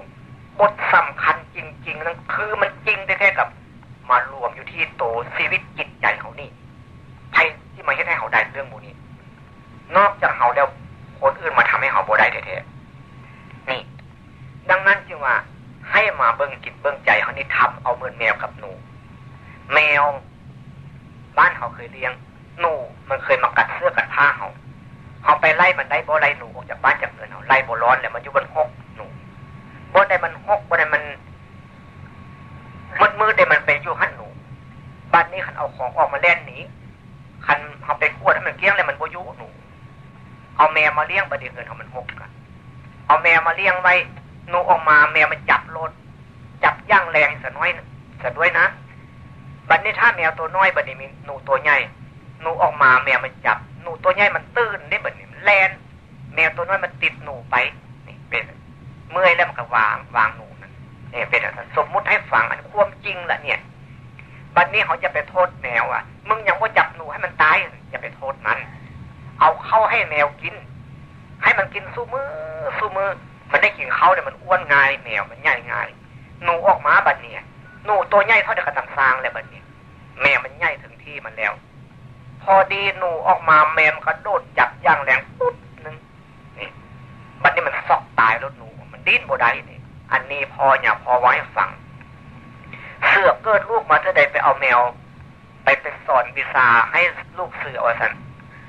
บทสำคัญจริง ๆ นั่นคือมันจริงแท้ๆกับ มารวมอยู่ที่โตชีวิตจิตใจเขานี่ใครที่มาเฮ็ดให้เขาได้เรื่องมูนี้ นอกจากเขาแล้วคนอื่นมาทำให้เขาบ่ได้แท้ๆนี่ ดังนั้นจึงว่า ให้มาเบิ้งจิตเบิ้งใจเขานี่ทำเอาเหมือนแมวกับหนู แมว บ้านเขาเคยเลี้ยง หนูมันเคยมากัดเสื้อกัดผ้าเขาเอาไปไล่มันได้บ่ไล่หนูออกจากบ้านจากเงินเอาไล่บ่ร้อนแล้วมันอยู่บนหกหนูบ่ได้มันหกบ่ได้มันมืดมืดได้มันไปอยู่หันหนู บ้านนี้ขันเอาของออกมาแล่นหนีคันเขาไปขวดให้มันเกี้ยงเลยมันโบยุหนู เอาแมวมาเลี้ยงประเดี๋ยวเงินเขามันหกกันเอาแมวมาเลี้ยงไว้ นูออกมาแมวมันจับรถจับย่างแรงสะน้อยสะด้วยนะบัดนี้ถ้าแมวตัวน้อยบัดนี้มีหนูตัวใหญ่หนูออกมาแมวมันจับหนูตัวใหญ่มันตื้นได้บัดนี้แลนแมวตัวน้อยมันติดหนูไปนี่เป็นเมื่อยแล้วมันก็วางวางหนูนั่นนี่เป็นสมมุติให้ฟังอันความจริงละเนี่ยบัดนี้เขาจะไปโทษแมวอะมึงยังว่าจับหนูให้มันตายอย่าไปโทษมัน เอาเข้าให้แมวกิน ให้มันกินสู้มือสู้มือ มันได้กินเขาเนี่ยมันอ้วนง่ายแมวมันใหญ่ง่ายหนูออกมาบัดเนี่ยหนูตัวใหญ่เท่าเด็กกระตังซางเลยบัดเนี่ยแม่มันใหญ่ถึงที่มันแล้ว พอดีหนูออกมาแมมกระโดดจับย่างแรงปุ๊บหนึ่งนี่บัดนี้มันซอกตายรถหนู มันดิ้นบ่ได้นี่อันนี้พออย่าพอไว้ฟังเสือเกิดลูกมาเธอใดไปเอาแมว ไปไปสอนวิชาให้ลูกเสือว่าสัน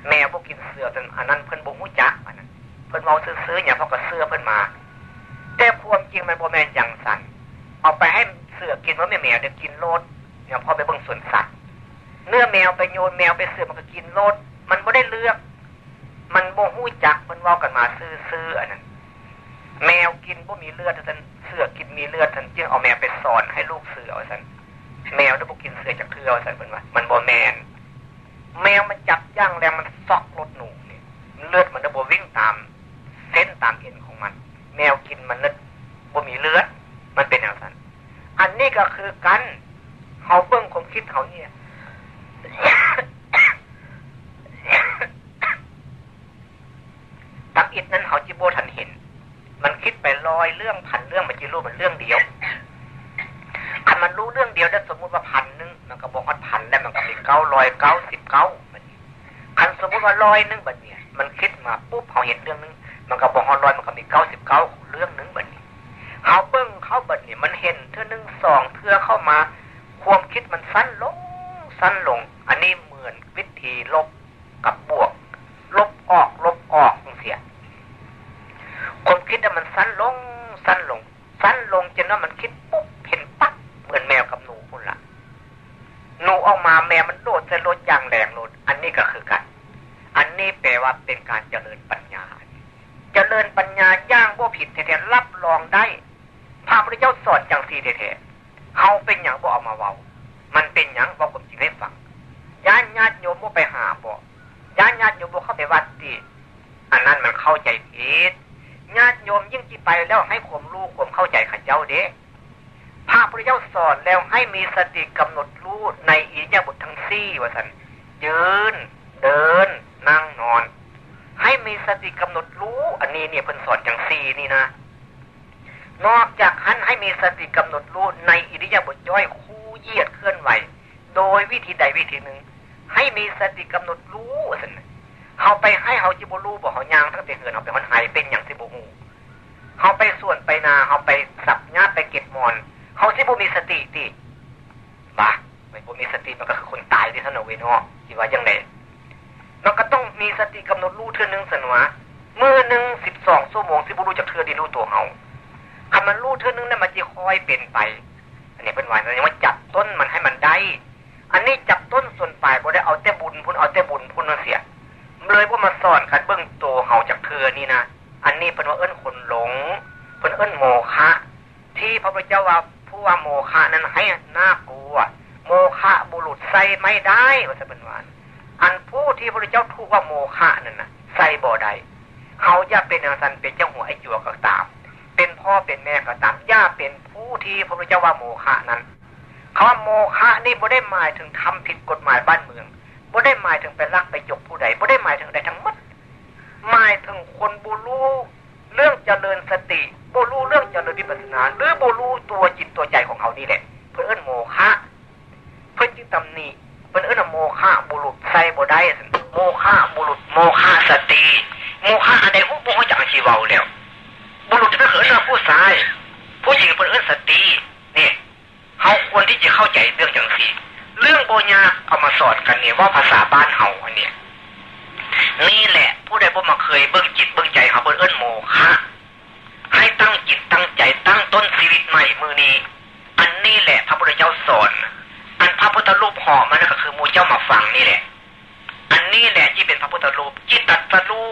แมวพวกกินเสือจนอันนั้นเพิ่นบ่หูจักอันนั้น เพิ่นเมาซื้อๆอย่างพอก็เสือเพิ่นมา แต่ความจริงมันบ่แมนอย่างสันเอาไปให้เสือกินว่าแม่แมวเดี๋ยวกินโลดอย่างพอไปเบิ่งสวนสัตว์เนื้อแมวไปโยนแมวไปเสือมันก็กินโลด มันบ่ได้เลือก มันโบหูจักมันว่ากันมาซื้อๆอันนั้นแมวกินบ่มีเลือดท่านเสือกินมีเลือดท่านจึงเอาแมวไปสอนให้ลูกเสือเอาสันแมวถ้าบ่กินเสือจากเทือเอาสันเป็นว่ามันบ่แมนแมวมันจับย่างแรงมันซอกรถหนูนี่ยเลือดมันจะบ่วิ่งตาม ส้นตามเอ็นของมัน แมวกินมันนึกบ่มีเลือด มันเป็นอย่างนั้นอันนี้ก็คือกันเขาเบิ้งความคิดเขาเนี่ยตักอิดนั้นเขาจิโบทันเห็น มันคิดไปลอยเรื่องพันเรื่องมันจิรู้มันเรื่องเดียวคันมันรู้เรื่องเดียวได้สมมุติว่าพันนึงมันก็บอกว่าพันแล้วมันก็เป็นเก้าลอยเก้าสิบเก้าคันสมมติว่าลอยนึงแบัดเนี่ยมันคิดมาปุ๊บเขาเห็นเรื่องนึง มันก็บอกว่าลอยมันก็มีเก้าสิบเก้าเรื่องนึงบัดนี้เขาเบิ้งเขาบัดเนี่ยมันเห็นเท่านึงสองเทื่อเข้ามา ความคิดมันสั้นลง สั้นลง อันนี้เหมือนวิธีลบกับบวก ลบออกลบออกเสียความคิดมันสั้นลง สั้นลง สั้นลงจนว่ามันคิดปุ๊บเห็นปั๊บเหมือนแมวกับหนูพุ่นละหนูออกมาแมวมันโดดจะลดอย่างแรงลดอันนี้ก็คือกันอันนี้แปลว่าเป็นการเจริญปัญญา จริญปัญญาย่างบ่ผิดแท้ๆรับรองได้พระพุทธเจ้าสอนจังสีแท้ๆเขาเป็นอย่างบ่เอามาเว้า มันเป็นอย่างบอกผมจริงให้ฟังญาติญาติโยมบ่ไปหาบ่ญาติญาติโยมบ่เข้าไปวัดตีอันนั้นมันเข้าใจผิดญาติโยมยิ่งจีไปแล้วให้ความรู้ความเข้าใจขันเจ้าเด้พระพุทธเจ้าสอนแล้วให้มีสติกำหนดรู้ในอิริยาบถทั้งสี่ว่าสันยืน เดิน นั่งนอน ให้มีสติกำหนดรู้ อันนี้เนี่ยเพิ่นสอนจังสี่นี่นะ นอกจากหันให้มีสติกำหนดรู้ในอิริยาบถย่อยคู่เยียดเคลื่อนไหว โดยวิธีใดวิธีหนึ่ง ให้มีสติกำหนดรู้สันเขาไปให้เขาจิบรู้บอกเขายางทั้งแต่เหินเขาไปมันหายเป็นอย่างสิบหูเขาไปส่วนไปนาเขาไปสับญาไปเก็บมอนเขาที่บุมีสติติบ้าไม่บุมีสติมันก็คือคนตายที่ท่านเอาไว้นอกที่ว่ายังไงมันก็ ติกำหนดรู้เทือนึงสนวะมือหนึ่งสิบสองชั่วโมงที่บุรู้จากเทือดีรู้ตัวเขาคำมันรู้เทือนึงนั่นมันจะค่อยเป็นไป อันนี้เป็นวันนี้ว่าจับต้นมันให้มันได้ อันนี้จับต้นส่วนปลายบ่ได้เอาแต่บุญพุ่นเอาแต่บุญพุ่นมาเสีย เลยว่ามาสอนคันเบื้องตัวเขาจากเธอนี่นะอันนี้เป็นว่าเอิ้นคนหลงเป็นเอิ้นโมฆะที่พระพุทธเจ้าว่าผู้ว่าโมฆะนั้นให้น่ากลัว โมฆะบุรุษใส่ไม่ได้ว่าจะเป็นวาน อันผู้ที่พระเจ้าทูกว่าโมฆะนั่นนะใส่บ่ได้เขาจะเป็นอาสันเป็นเจ้าหัวไอจัวก็ตาม เป็นพ่อเป็นแม่ก็ตามย่าเป็นผู้ที่พระพุทธเจ้าว่าโมฆะนั้นคำว่าโมฆะนี่บ่ได้หมายถึงทำผิดกฎหมายบ้านเมืองบ่ได้หมายถึงไปลักไปจกผู้ใดบ่ได้หมายถึงใดทั้งหมดหมายถึงคนบูรู้เรื่องเจริญสติบูรู้เรื่องเจริญวิปัสสนา หรือบูรู้ตัวจิตตัวใจของเขานี่แหละ เพื่อนโมฆะเพื่อนจึงตำหนิ พื่อเอิ้นโมฆะบุรุษใส่บ่ได้โมฆะบุรุษโมฆะสติโมฆะอันใดผู้บ่จักชีวาแล้วบุรุษจะเป็นเอิ้นผู้ชาย ผู้หญิงเป็นเอิ้นสตินี่เขาควรที่จะเข้าใจเรื่องจังสี่เรื่องโบญาเอามาสอนกันเนี่ยว่าภาษาบ้านเฮาเนี่ยนี่แหละ ผู้ใดบ่มาเคยเบิ่งจิตเบิ่งใจเขาเบิ่งเอิ้นโมฆะให้ตั้งจิตตั้งใจตั้งต้นชีวิตใหม่มือนี้ อันนี้แหละพระพุทธเจ้าสอน อันพระพุทธรูปห่อมันก็คือมูเจ้ามาฟังนี่แหละ อันนี้แหละที่เป็นพระพุทธรูปจิตตัดสรู้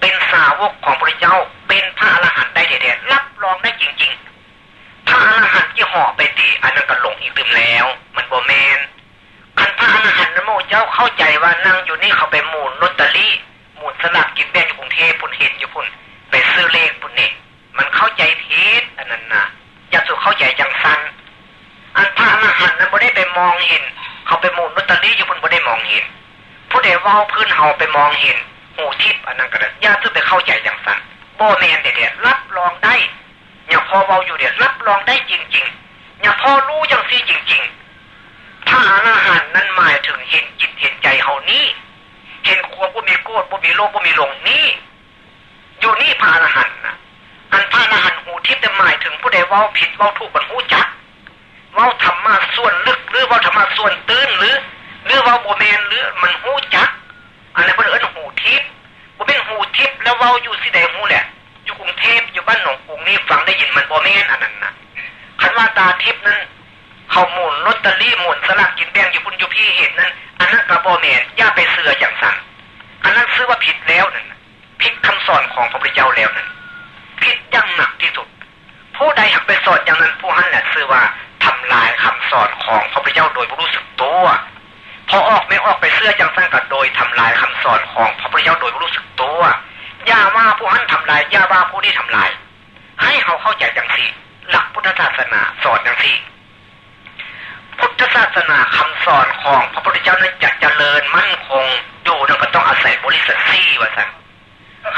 เป็นสาวกของพระเจ้า เป็นพระอรหันต์ได้เด็ดรับรองได้จริง ๆ พระอรหันต์ที่ห่อไปตีอันนั้นก็หลงอีกตื่มแล้ว มันบ่แม่นคันพระอรหันต์นั้นหมู่เจ้าเข้าใจว่านั่งอยู่นี่เขาไปหมุนลอตเตอรี่หมุนสลากกินแบ่งอยู่กรุงเทพพุ่นเห็นอยู่พุ่นไปซื้อเลขพุ่นเนี่ยมันเข้าใจผิดอันนั้นนะอย่าสูเข้าใจจังสัน อันพระอรหันต์นั้นไม่ได้ไปมองเห็น เขาไปหมุนลอตเตอรี่อยู่พุ่นไม่ได้มองเห็น ผู้ใดว่าพื้นเฮาไปมองเห็นหูทิพย์อันนั้นก็ได้ย่าซื้อไปเข้าใจจังสันบ่แม่นเด็ดรับรองได้อย่าพอเว้าอยู่เด็ดรับรองได้จริงๆอย่าพอรู้จังซี่จริงๆพระอรหันต์นั้นหมายถึงเห็นจิตเห็นใจเฮานี้เห็นความบ่มีโกรธบ่มีโลภบ่มีหลงนี้อยู่นี่พระอรหันต์นะอันพระอรหันต์หูทิพย์จะหมายถึงผู้ใดว้าผิดเว้าถูกบรรหูจัก ว้าธรรมะส่วนลึกหรือว้าธรรมะส่วนตื้นหรือหรือว้าโบแมนหรือมันหูจักอันนั้นเป็นเอินหูทิพย์บ่เป็นหูทิพย์แล้วว้าอยู่สิใดหูแหละอยู่กรุงเทพอยู่บ้านหนองกรุงนี่ฟังได้ยินมันบ่แมนอันนั้นนะคันว่าตาทิพย์นั้นเขาหมุนลอตเตอรี่หมุนสลากกินแบ่งอยู่คุณอยู่พี่เห็นนั้นอันนั้นกระบ่แมนย่าไปเสืออย่างสั่นอันนั้นซื้อว่าผิดแล้วนั่นผิดคำสอนของพระพุทธเจ้าแล้วนั่นผิดอย่างหนักที่สุด ผู้ใดหักไปสอนอย่างนั้นผู้นั้นแหละซื้อว่า ทำลายคำสอนของพระพุทธเจ้าโดยไม่รู้สึกตัวพอออกไม่ออกไปเสื้อจังสั้นกัโดยทำลายคำสอนของพระพุทธเจ้าโดยไม่รู้สึกตัวย่าว่าผู้นั้นทำลายย่าว่าผู้นี้ทำลาย ให้เขาเข้าใจจังสี่หลักพุทธศาสนาสอนจังสี่พุทธศาสนาคำสอนของพระพุทธเจ้านั้นจะเจริญมั่นคงอยู่นั่นก็ต้องอาศัยบริสัทธิ์ซี่ว่าสัน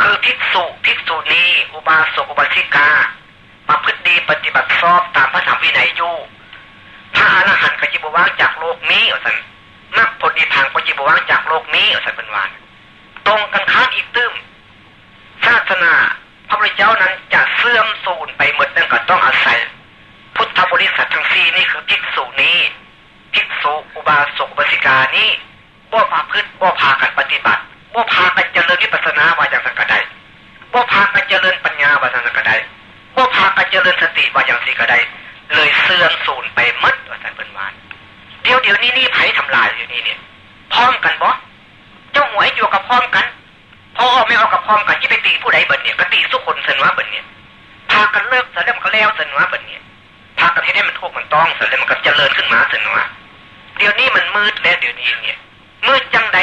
คือภิกษุภิกษุณีอุบาสกอุบาสิกา ประพฤติดีปฏิบัติชอบตามพระธรรมวินัยอยู่พระอรหันต์ก็จิบว่างจากโลกนี้ว่าสันนักผลดีทางก็จิบว่างจากโลกนี้ว่าสันเป็นวานตรงกันข้ามอีกตึ้มศาสนาพระพุทธเจ้านั้นจะเสื่อมสูญไปหมดนั่นก็ต้องอาศัย พุทธบริษัททั้งสี่นี่คือภิกษุนี้ภิกษุอุบาสกอุบาสิกานี้บ่พาพืชบ่พากันปฏิบัติบ่พากันเจริญวิปัสสนาวาอย่างสังกัดใดบ่พากันเจริญปัญญาวาอย่างสังกัดใด บ่พากันเจริญสติวาอย่างสีกระไดเลยเสื่อมสูญไปมดว่าท่านเป็นวานเดี๋ยวเดี๋ยวนี้นี่ไผทำลายอยู่นี่เนี่ยพร้อมกันบ่เจ้าหวยอยู่กับพร้อมกันพออไม่ออกกับพร้อมกันที่ไปตีผู้ใดเบิดเนี่ยก็ตีสุคนเสนว่าเบิดเนี่ยพากันเลิกเสร็จแล้วมันก็แล้วเสนว่าเบิดเนี่ยพากันให้ได้มันทุกมันต้องเสร็จแล้วมันก็เจริญขึ้นมาเสนว่าเดี๋ยวนี้มันมืดแล้วเดี๋ยวนี้เนี่ยมืดจังได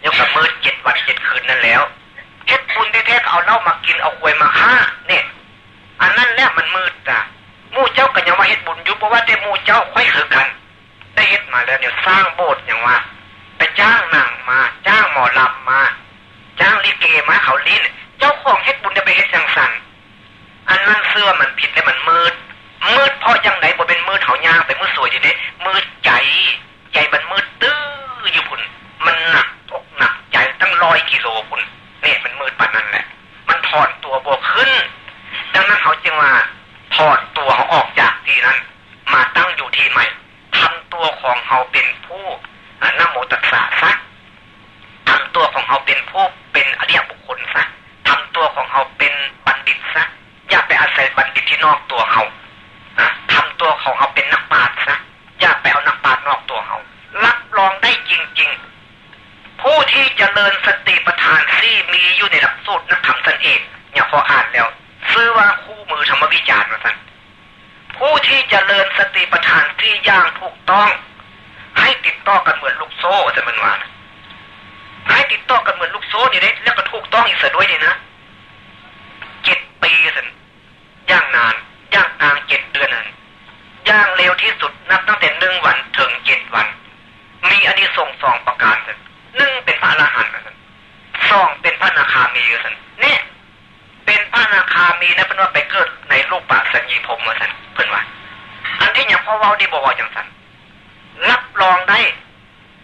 เดี๋ยวกับมืดเจ็ดวันเจ็ดคืนนั่นแล้วเฮ็ดบุญแท้ๆเอาเหล้ามากินเอาควยมาฆ่าเนี่ย อันนั้นแหละมันมืดจ้ะมู่เจ้ากันยังว่าเฮ็ดบุญอยู่เพราะว่าแต่มู่เจ้าค่อยคือกัน ได้เฮ็ดมาแล้วเนี่ยวสร้างโบสถ์อย่างว่าไปจ้างหนังมา จ้างหมอลำมา จ้างลิเกมาเขาลิ้นเจ้าของเฮ็ดบุญจะไปเฮ็ดอย่างสันอันนั้นเสื้อมันผิดและมันมืด มืดเพราะยังไหนบ่เป็นมืดเขายางไปมืดสวยทีนี้มืดใจ ใจมันมืดตื้ออยู่พุ่น มันหนักอกหนักใจตั้งร้อยกิโลพุ่นเนี่ยมันมืดปานนั้นแหละ มันถอนตัวบวกขึ้น ดังนั้นเขาจึงว่าถอดตัวเขาออกจากที่นั้น มาตั้งอยู่ที่ใหม่ทำตัวของเขาเป็นผู้นโมตัสสะซะทำตัวของเขาเป็นผู้เป็นอริยบุคคลซะทำตัวของเขาเป็นบัณฑิตซะอย่าไปอาศัยบัณฑิตที่นอกตัวเขาทำตัวของเขาเป็นนักปราชญ์ซะอย่าไปเอานักปราชญ์นอกตัวเขารับรองได้จริง ๆ ผู้ที่จเจริญสติปัฏฐานซี่มีอยู่ในหลักสูตรนักธรรมสันเอกเนี่ยพออ่านแล้ว ซื้อว่าคู่มือธรรมวิจารณ์มาท่านผู้ที่จเจริญสติปัฏฐานที่ย่างถูกต้อง ให้ติดต่อกันเหมือนลูกโซ่จะมันว่านะให้ติดต่อกันเหมือนลูกโซ่นี่ได้แล้วก็ถูกต้องอีกสัด้วยนี่นะเจ็ดปีสันย่างนาน ย่างกลางเจ็ดเดือนนั้นย่างเร็วที่สุดนับตั้งแต่หนึ่งวันถึงเจ็ดวัน มีอันนี้ส่งสองประการสันหนึ่งเป็นพระอรหันต์สันสองเป็นพระนาคามีสันเนี่ย พระนาคามีนะเป็นว่าไปเกิดในรูปปากสัญญีผมมาสันเพื่อนว่า อันที่อย่างพ่อเว้าดีบอกว่าอย่างสันรับรองได้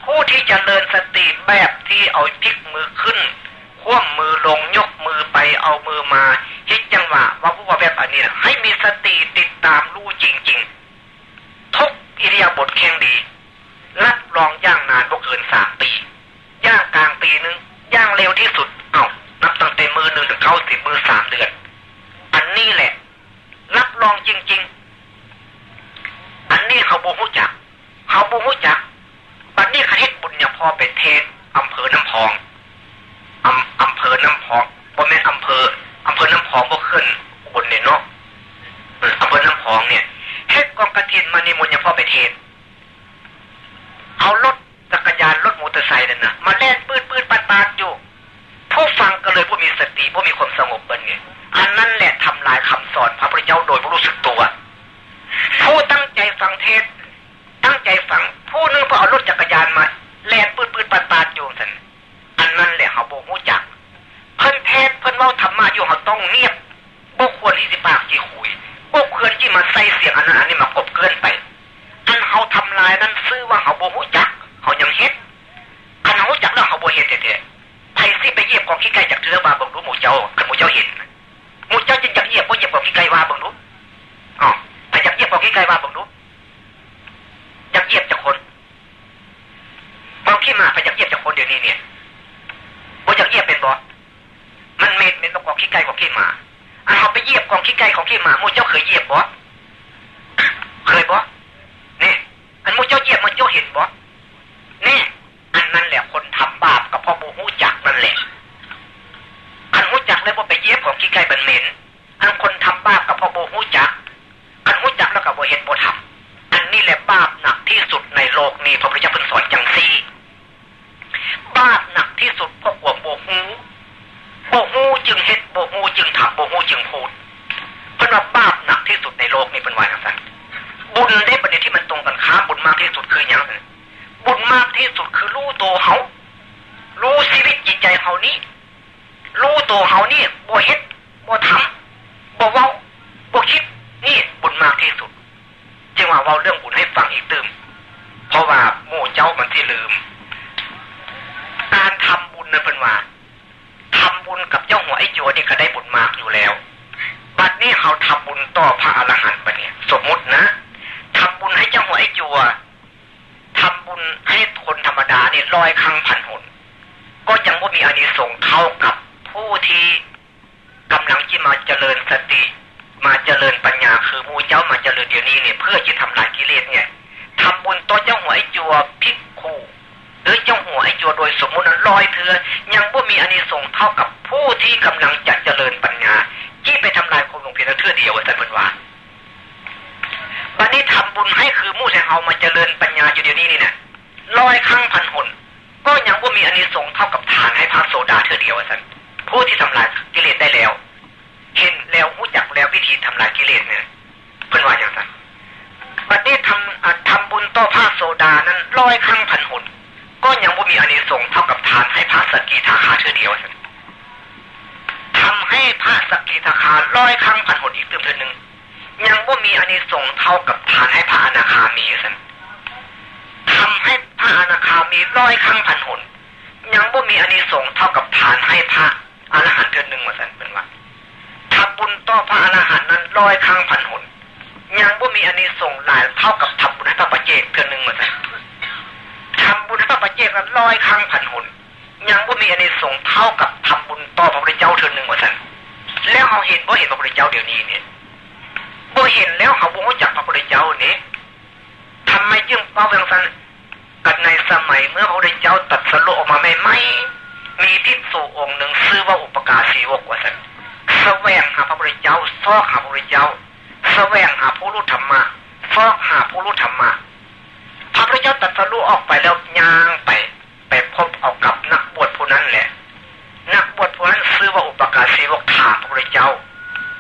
ผู้ที่จเจริญสติแบบที่เอาพลิกมือขึ้นคว่ำมือลงยกมือไปเอามือมาคิดจังหวะว่าผู้ว่าแบบอันนี้นะให้มีสติติดตามรู้จริง ๆ ทุกอิริยาบถแข็งดีรับรองย่างนานบ่เกินสามปี ย่างกลางปีนึง ย่างเร็วที่สุด เอา นับตั้งแต่มือหนึ่งถึงเข้าสิบมือสามเดือน อันนี้แหละ รับรองจริง ๆ อันนี้เขาบูฮู้จัก เขาบูฮู้จักบัดนี้คเทศบุญเนี่ยพอไปเทศอำเภอน้ำพองอำอำเภอน้ำพองบ่แม่นอำเภออำเภอน้ำพองก็ขึ้นบนเนี่ยเนาะอำเภอน้ำพองเนี่ยเฮ็ดกองกระถินมานิมนต์ยังพ่อไปเทศเอารถจักรยานรถมอเตอร์ไซค์นั่นนะมาแล่นปืดปืดปาดปาดอยู่ ผู้ฟังก็เลยผู้มีสติผู้มีความสงบเป็นไงอันนั้นแหละทำลายคำสอนพระพุทธเจ้าโดยไม่รู้สึกตัว ผู้ตั้งใจฟังเทศ ตั้งใจฟังผู้นึงพอเอารถจักรยานมาแล่นปืดปืดปาดปาดอยู่สันอันนั้นแหละเขาโบหูจัก เพิ่นเทศเพิ่นเว่าธรรมะอยู่เขาต้องเงียบบกควรที่สิปากที่คุยบกควรที่มาใส่เสียงอันนั้นอันนี้มากบเกินไปอันเขาทำลายนั้นซื้อว่าเขาโบหูจักเขายังเฮ็ดอันเขาจักแล้วเขาโบเฮ็ดเถอะ ไผสิไปเยียบกองขี้ไก่จากเทือบาบังรู้หมูเจ้าคันหมูเจ้าเห็นหมูเจ้าจึงอยากเยียบบ่เยียบกองขี้ไก่ว่าบังรู้อ๋อไผอยากเยียบกองขี้ไก่ว่าบังรู้อยากเยียบจากคนกองขี้มาไผอยากเยียบจากคนเดี๋ยวนี้เนี่ยบ่อยากเยียบเป็นบ่มันเม็ดเป็นกองขี้ไก่กองขี้มาอันเขาไปเยียบกองขี้ไก่ของขี้หมาหมูเจ้าเคยเยียบบ่ ผู้ที่ทำลายกิเลสได้แล้ว เห็นแล้วรู้จักแล้ววิธีทำลายกิเลสเนี่ยเพื่อนว่าอย่างไรบัดนี้ทำทำบุญต่อพระโสดานั้นร้อยครั้งพันหนก็ยังว่ามีอานิสงส์เท่ากับทานให้พระสกิทาคาเธอเดียวสันทำให้พระสกิทาคาร้อยครั้งพันหนอีกเติมเธอหนึ่งยังว่ามีอานิสงส์เท่ากับทานให้พระอนาคามีสันทำให้พระอนาคามีร้อยครั้งพันหนยังว่ามีอานิสงส์เท่ากับทานให้พระ อรหันต์เดือนหนึ่งมาสันเป็นว่าทำบุญต่อพระอรหันต์นั้นร้อยครั้งพันหนยังว่ามีอานิสงส์หลายเท่ากับทำบุญให้พระปัจเจกเดือนหนึ่งมาสันทำบุญให้พระปัจเจกนั้นร้อยครั้งพันหนยังว่ามีอานิสงส์เท่ากับทำบุญต่อพระพุทธเจ้าเดือนหนึ่งมาสันแล้วเขาเห็นว่าเห็นพระพุทธเจ้าเดี๋ยวนี้เนี่ยบ่เห็นแล้วเขาบ่รู้จักพระพุทธเจ้านี่ทำไมจึงเป้าเรื่องสันกันในสมัยเมื่อพระพุทธเจ้าตัดสรุออกมาไม่ไมีพิสูองค์หนึ่งชื่อว่าอุปการศีวกว่าสันแสวงหาพระพุทธเจ้าซอกหาพระพุทธเจ้าแสวงหาผู้รู้ธรรมะซอกหาผู้รู้ธรรมะพระพุทธเจ้าตัดสรุออกไปแล้วย่างไปไปพบเอากับนักบวชผู้นั้นแหละ นักบวชผู้นั้นชื่อว่าอุปการศีวกถามพระพุทธเจ้า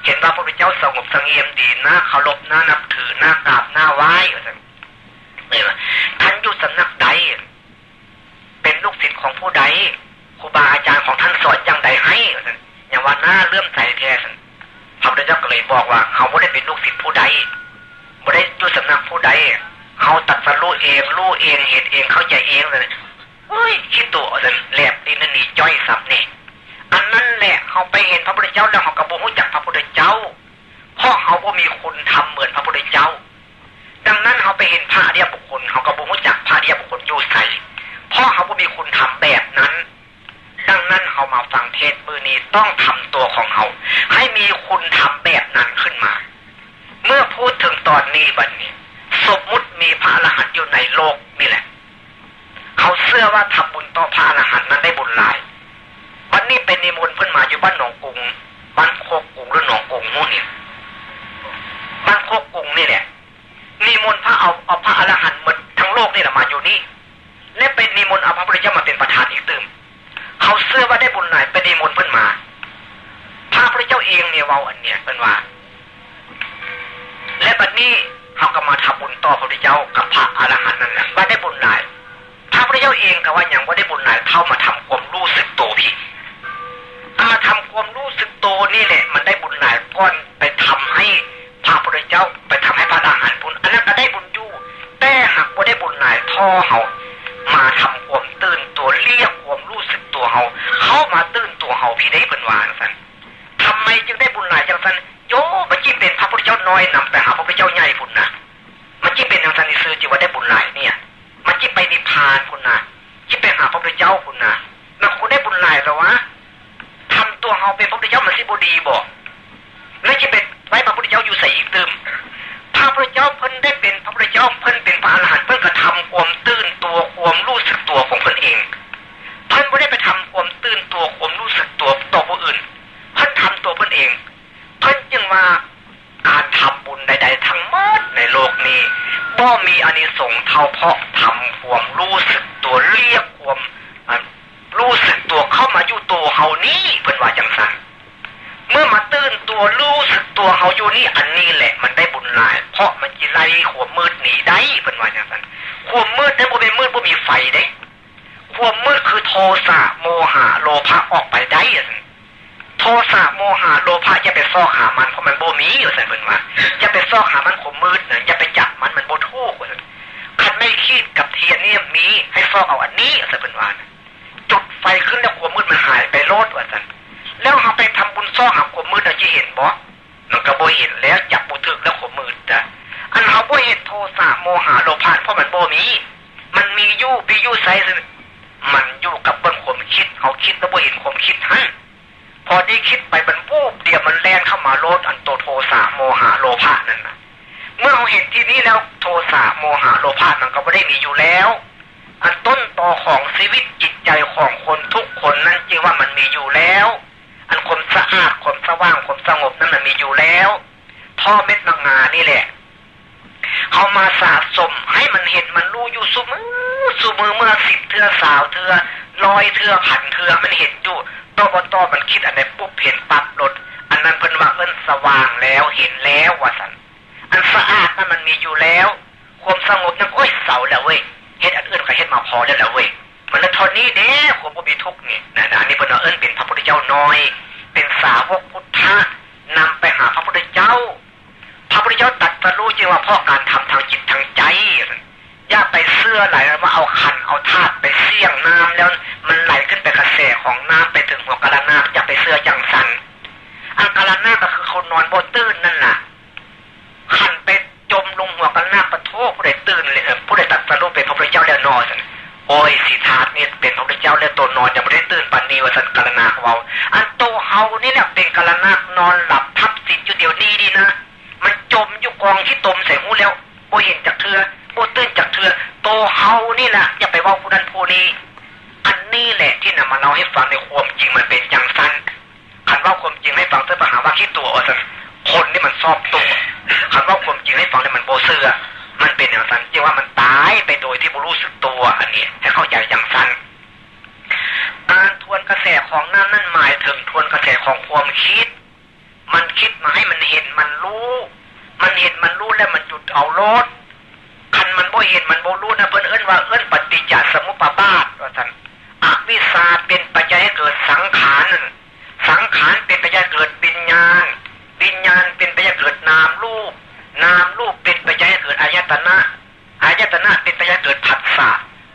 เห็นว่าพระพุทธเจ้าสงบสงเงียมดีน่าเคารพน่านับถือหน่ากราบหน่าไหว้เนี่ยท่านอยู่สำนักใดเป็นลูกศิษย์ของผู้ใด ครูบาอาจารย์ของท่านสอนอย่างใดให้อย่างว่าหน้าเลื่อมใสแท้พระพุทธเจ้าก็เลยบอกว่าเขาไม่ได้เป็นลูกศิษย์ผู้ใดไม่ได้อยู่สำนักผู้ใดเขาตัดสรู้เองรู้เองเหตุเองเข้าใจเองเลยเฮ้ยคิดตัวเลยแหลบดินนี่จ้อยสับนี่อันนั้นแหละเขาไปเห็นพระพุทธเจ้าแล้วเขากระโบรู้จักพระพุทธเจ้าเพราะเขาบ่มีคุณทำเหมือนพระพุทธเจ้า ดังนั้นเขาไปเห็นพระเดียบุคคลเขากระโบรู้จักพระเดียบุคคลอยู่ใส่เพราะเขาบ่มีคุณทำแบบนั้น ดังนั้น เขามาฟังเทศมือนี้ต้องทำตัวของเขาให้มีคุณทำแบบนั้นขึ้นมา เมื่อพูดถึงตอนนี้บัดนนี้ สมมุติมีพระอรหันต์อยู่ในโลกนี่แหละ เขาเสื้อว่าทำบุญต่อพระอรหันต์นั้นได้บุญหลายวันนี้เป็นนิมนต์เพิ่นมาอยู่บ้านหนองกุงบ้านโคกกุงหรือหนองกุงมู่นี่บ้านโคกกุงนี่แหละนิมนต์พระเอาเอาพระอรหันต์หมดทั้งโลกนี่แหละมาอยู่นี่และเป็นนิมนต์เอาพระพุทธเจ้ามาเป็นประธานอีกตื่ม เขาเสื้อว่าได้บุญหลายเป็นนิมนเพิ่นมาพระพุทธเจ้าเองเนี่ยเว้าอันเนี้ยเป็นว่า และบัดนี้เขาก็มาทำบุญต่อพระพุทธเจ้ากับพระอรหันต์นั่นแหละว่าได้บุญหลายพระพุทธเจ้าเองก็ว่าอย่างว่าได้บุญหลายเท่ามาทำความรู้สึกโตพี่มาทำความรู้สึกโตนี่แหละมันได้บุญหลายก้อนไปทำให้พระพุทธเจ้าไปทำให้พระอรหันต์บุญอันนั้นก็ได้บุญอยู่แต่หากว่าได้บุญหลายท่อเขามาทำความตื่นตัวเรียกความรู้ส ตัวเขาเขามาตื่นตัวเขาพี่ได้เป็นวานสันทำไมจึงได้บุญหลายจังสันโยมันจีเป็นพระพุทธเจ้าน้อยนำไปหาพระพุทธเจ้าใหญ่พุ่นนะมันจีเป็นทางสันนิซื้อจีว่าได้บุญหลายเนี่ย มันจีไปนิพพานพุ่นนะจีไปหาพระพุทธเจ้าพุ่นนะมันคงได้บุญหลายแล้ววะทำตัวเขาเป็นพระพุทธเจ้ามันสิบดีบอกแล้วจีเป็นไว้พระพุทธเจ้าอยู่ใส่อีกตึมพระพุทธเจ้าเพิ่นได้เป็นพระพุทธเจ้าเพิ่นเป็นพระอรหันต์เพิ่นกระทำความตื่นตัวความรู้สึกตัวของเพิ่นเอง เพิ่นไม่ได้ไปทำความตื่นตัวความรู้สึกตัวต่อผู้อื่น เพิ่นทำตัวเพิ่นเอง เพิ่นจึงว่าการทำบุญใด ๆ ทั้งหมดในโลกนี้ก็มีอานิสงส์เท่าเพราะทำความรู้สึกตัวเรียกความรู้สึกตัวเข้ามาอยู่ตัวเฮานี้เพิ่นว่าจังสันเมื่อมาตื่นตัวรู้สึกตัวเฮาอยู่นี่อันนี้แหละ มันได้บุญหลาย เพราะมันจิไล่ขวมมืดหนีได้เพิ่นว่าจังสันขวมมืดนั้นบ่เป็นมืดบ่มีไฟเด้ ขวามมืดคือโทสะโมหะโลภะออกไปได้โทสะโมหะโลภะอย่าไปซอกหามันเพราะมันโบมีอยู่สันเพิ่นว่าอย่าไปซอกหามันขมมืดนะอย่าไปจับมันมันโบทูกว่าสันคันไม่คิดกับเทียนนี่มีให้ซอกเอาอันนี้สันเพิ่นว่าจุดไฟขึ้นแล้วขวามมืดมันหายไปโลดว่าสันแล้วเขาไปทำบุญซ่อหักขมมืดเราจะเห็นบ่มันก็บ่เห็นแล้วจับบุถึกแล้วขมมืดจ้ะอันเขาบ่เห็นโทสะโมหะโลภะเพราะมันโบมี มันมียู่ปียู่ไซ มันอยู่กับเบิ้งความคิดเขาคิดแล้วบ่เห็นความคิดท่านพอได้คิดไปมันวูบเดียวมันแล่นเข้ามาโลดอันโตโทสะโมหะโลภะนั่นนะเมื่อเราเห็นที่นี้แล้วโทสะโมหะโลภะมันก็ไม่ได้มีอยู่แล้ว อันต้นตอของชีวิตจิตใจของคนทุกคนนั้นจริงว่ามันมีอยู่แล้ว อันความสะอาดความสว่างความสงบนั้นมันมีอยู่แล้ว ท่อเม็ดนางานี่แหละ เขามาสะสมให้มันเห็นมันรู้อยู่สุมือสุมือเมื่อสิบเทือสาวเทือลอยเทือผันเทือมันเห็นอยู่ตบตอมันคิดอันไหนปุ๊บเห็นปั๊บลดอันนั้นเพิ่นว่าเอิ้นสว่างแล้วเห็นแล้วว่าสันอันสะอาดนั้นมันมีอยู่แล้ว ความสงบนั้นโอ้ยเสาแล้วเว้ยเฮ็ดอันอื่นก็เฮ็ดมาพอแล้วแล้วเว้ยมันละทอนนี้เด้ความบ่มีทุกข์นี่นะนะนี่เพิ่นว่าเอิ้นเป็นพระพุทธเจ้าน้อย เป็นสาวกพุทธะนำไปหาพระพุทธเจ้า พระพุทธเจ้าตัดสรู้จริงว่าเพราะการทำทางจิตทางใจอย่าไปเสื้อไหลมาเอาคันเอาธาตุไปเสี่ยงน้ำแล้วมันไหลขึ้นไปกระแสของน้ำไปถึงหัวกะละนาอย่าไปเสื้อจังสันอังกะละนาก็คือคนนอนโบตื้นนั่นแหละขันไปจมลงหัวกะละนาปะโทผู้ใดตื่นเลยผู้ใดตัดสรู้เป็นพระพุทธเจ้าแล้วนอนโอ้ยสิทาตเนี่ยเป็นพระพุทธเจ้าแล้วตัวนอนจะไม่ได้ตื่นปันนีวสันกะละนาเขาอันโตเฮานี่เนี่ยเป็นกะละนานอนหลับทับสิทธิ์อยู่เดี๋ยวนี้ดีนะ กองที่ตมใส่หูแล้วโบเห็นจากเธอโบตื่นจากเธอโตเฮานี่แหละอย่าไปว่าผู้นั้นผู้นี้อันนี้แหละที่นำมาเล่าให้ฟังในความจริงมันเป็นจังสั้นคันว่าความจริงให้ฟังเพื่อปัญหาว่าคิดตัวอสันคนนี่มันซอบตัวคันว่าความจริงให้ฟังเนี่ยมันโบเสือมันเป็นอย่างสั้นจริงว่ามันตายไปโดยที่ไม่รู้สึกตัวอันนี้ให้เข้าใจจังสั้นการทวนกระแสของน้ำนั่นหมายถึงทวนกระแสของความคิด มันคิดมาให้มันเห็นมันรู้ มันเห็นมันรู้แล้วมันหยุดเอารถคันมันบ่เห็นมันบ่รู้นะเพิ่นเอิ้นว่าเอิ้นปฏิจจสมุปบาทว่าท่านอวิชาเป็นปัจจัยให้เกิดสังขารสังขารเป็นปัจจัยเกิดวิญญาณวิญญาณเป็นปัจจัยเกิดนามรูปนามรูปเป็นปัจจัยให้เกิดอายตนะอายตนะเป็นปัจจัยเกิดผัสสะ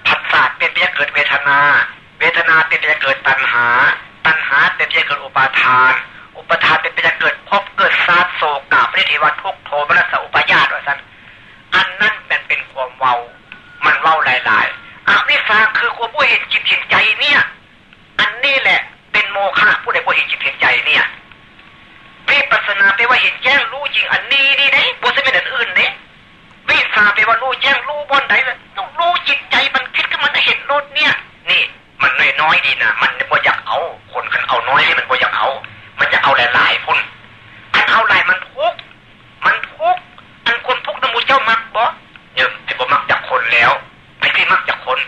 ผัสสะเป็นปัจจัยเกิดเวทนา เวทนาเป็นปัจจัยเกิดตัณหา ตัณหาเป็นปัจจัยเกิดอุปาทาน ปทานเป็นไปจะเกิดพบเกิดซาโศกกาปริเทวทุกโทมรสอุปยาตว่าสันอันนั้นมันเป็นความเมามันเล่าหลายๆอวิสาคือความผู้เห็นจิตเห็นใจเนี่ย อันนี้แหละเป็นโมฆะผู้ใดผู้เห็นจิตเห็นใจเนี่ยวิปัสนาแปลว่าเห็นแจ้งรู้จริงอันนี้นี่นะบุษเป็นอันอื่นเนี่ยวิสาแปลว่ารู้แจ้งรู้บนใดเลยต้องรู้จิตใจมันคิดก็มันมาเห็นรูดเนี่ย นี่ มันน้อยน้อยดีนะมันบ่อยากเอา คนกันเอาน้อยให้มันบ่อยากเอา มันจะเอาหลายๆคนอันเอาหลายมันทุกมันทุกอันคนพุกน้มูเจ้ามักบอเนี่ยไอ้บ่มักจากคนแล้วไอ้ที่มักจากคน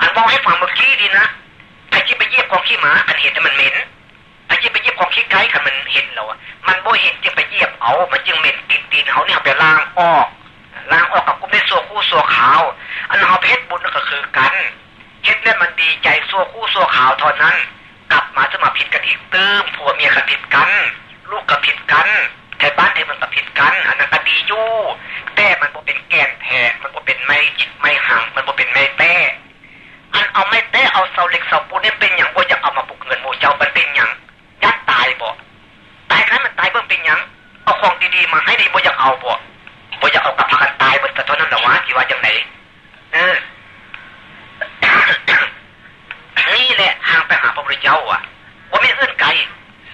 อันบอกให้ฟังเมื่อกี้ดีนะไอ้ที่ไปเยียบของขี้หมาอันเห็นแต่มันเหม็นไอ้ที่ไปเยียบของขี้ไก่ขันมันเห็นเราอะมันบ่เห็นจึงไปเยียบเอา มันจึงเหม็นตีนตีนเขาเนี่ยไปล้างออกล้างออกกับกุมได้โซคู่โซขาว อันเอาเพชรบุญก็คือกันเฮ็ดเนี่ยมันดีใจโซคู่โซขาวเท่านั้น มาจะมาผิดกันอีกตื้มผัวเมียก็ผิดกัน ลูกก็ผิดกันไทยบ้านไทยมันก็ผิดกันอันนั้นก็ดีอยู่แต่มันบ่เป็นแกนแท้มันบ่เป็นไม่จิตไม่ห่างมันบ่เป็นไม่แต้อันเอาไม่แต้เอาเสาเหล็กเสาปูนนี่เป็นอย่างบ่อยากเอามาปลุกเงินหมู่เจ้ามันเป็นอย่างยัดตายบ่ตายนั้นมันตายเบิ่งเป็นอย่างเอาของดีๆมาให้ดีบ่อยากเอาบ่บ่อยากเอากับพากันตายบิ่งแต่เท่านั้นหละวะที่ว่าจังไดเออ นี่แหละทางไปหาพระพุทธเจ้าอะว่าไม่เอื้อนไกล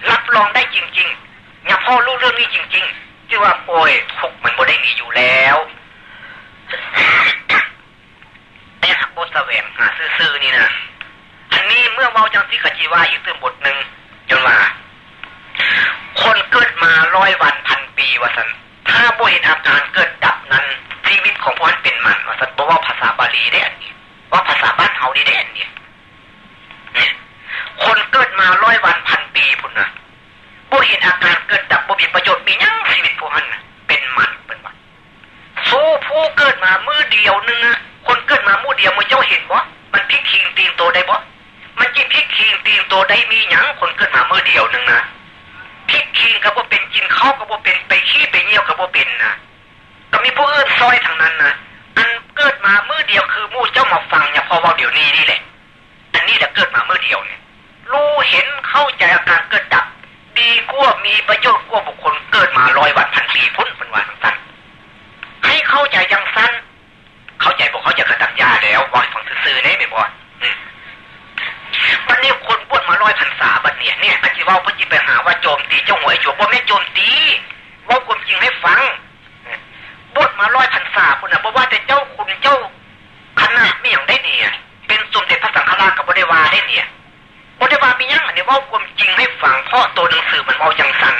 รับรองได้จริงๆอย่าพ่อรู้เรื่องนี้จริงๆที่ว่าโอ้ยทุกมันบ่ได้มีอยู่แล้วแต่หักบแสวงหาซื่อๆนี่นะอันนี้เมื่อเมาจังสิกจีว่าอีกเติมบทหนึ่งจนว่าคนเกิดมาร้อยวันพันปีวะสันถ้าบ่เห็นอาการเกิดดับนั้นชีวิตของพวกนั้นเป็นมันวะสันบอกว่าภาษาบาลีได้อันนี้ว่าภาษาบ้านเฮาดีได้อันนี้ คนเกิดมาร้อยวันพันปีพุ่นนะบ่เห็นอาการเกิดดับบ่มีประโยชน์มียังชีวิตพวกนั้นเป็นมันเป็นมันสู้ผู้เกิดมามือเดียวนึงคนเกิดมามือเดียวมือเจ้าเห็นบ่มันพิกคิงตีนโตได้บ่มันจิพิกคิงตีนโตได้มียังคนเกิดมามือเดียวนึงนะพิกคิงก็บ่เป็นกินข้าวก็บ่เป็นไปขี้ไปเยี่ยวก็บ่เป็นนะก็มีผู้อื่นซอยทางนั้นนะอันเกิดมามือเดียวคือมู่เจ้ามาฟังเนี่ยพอว่าเดี๋ยวนี้นี่แหละ อันนี้แหละเกิดมาเมื่อเดียวเนี่ยรู้เห็นเข้าใจอาการเกิดดับ ดีกว่ามีประโยชน์กว่าบุคคลเกิดมาร้อยวันพันปีพ้นเป็นวันสั้นให้เข้าใจยังสั้น เข้าใจบอกเขาจะกระตักยาแล้ววอยฟังซื่อๆเนี่ยไม่บอกวันนี้คนบวชมาร้อยพันษาบัดเนี่ยเนี่ยอาจจะว่าพระจิไปหาว่าโจมตีเจ้าหวยจวบว่าไม่โจมตีว่าความจริงให้ฟังบวชมาร้อยพันษาคุณนะบอกว่าแต่เจ้าคุณ ราะตัวหนังสือมันเมาจังสัน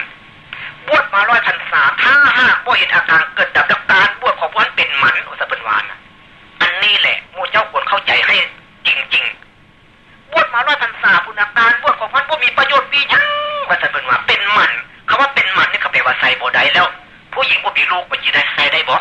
บวชมาร้อยพันษาถ้าห้ากว่เห็นอาการเกิดดับดับการบวชของพวกนั้นเป็นหมันอุสเป็นวานอันนี้แหละมูเจ้าควรเข้าใจให้จริง ๆ บวชมาร้อยพันษาพุนอาการบวชของพวนั้นว่มีประโยชน์มียังว่าจะเป็นว่าเป็นหมันคำว่าเป็นหมันนี่เขาแปลว่าใส่บ่ได้แล้ว ผู้หญิงว่มีลูกมันจะได้ใส่ได้บ่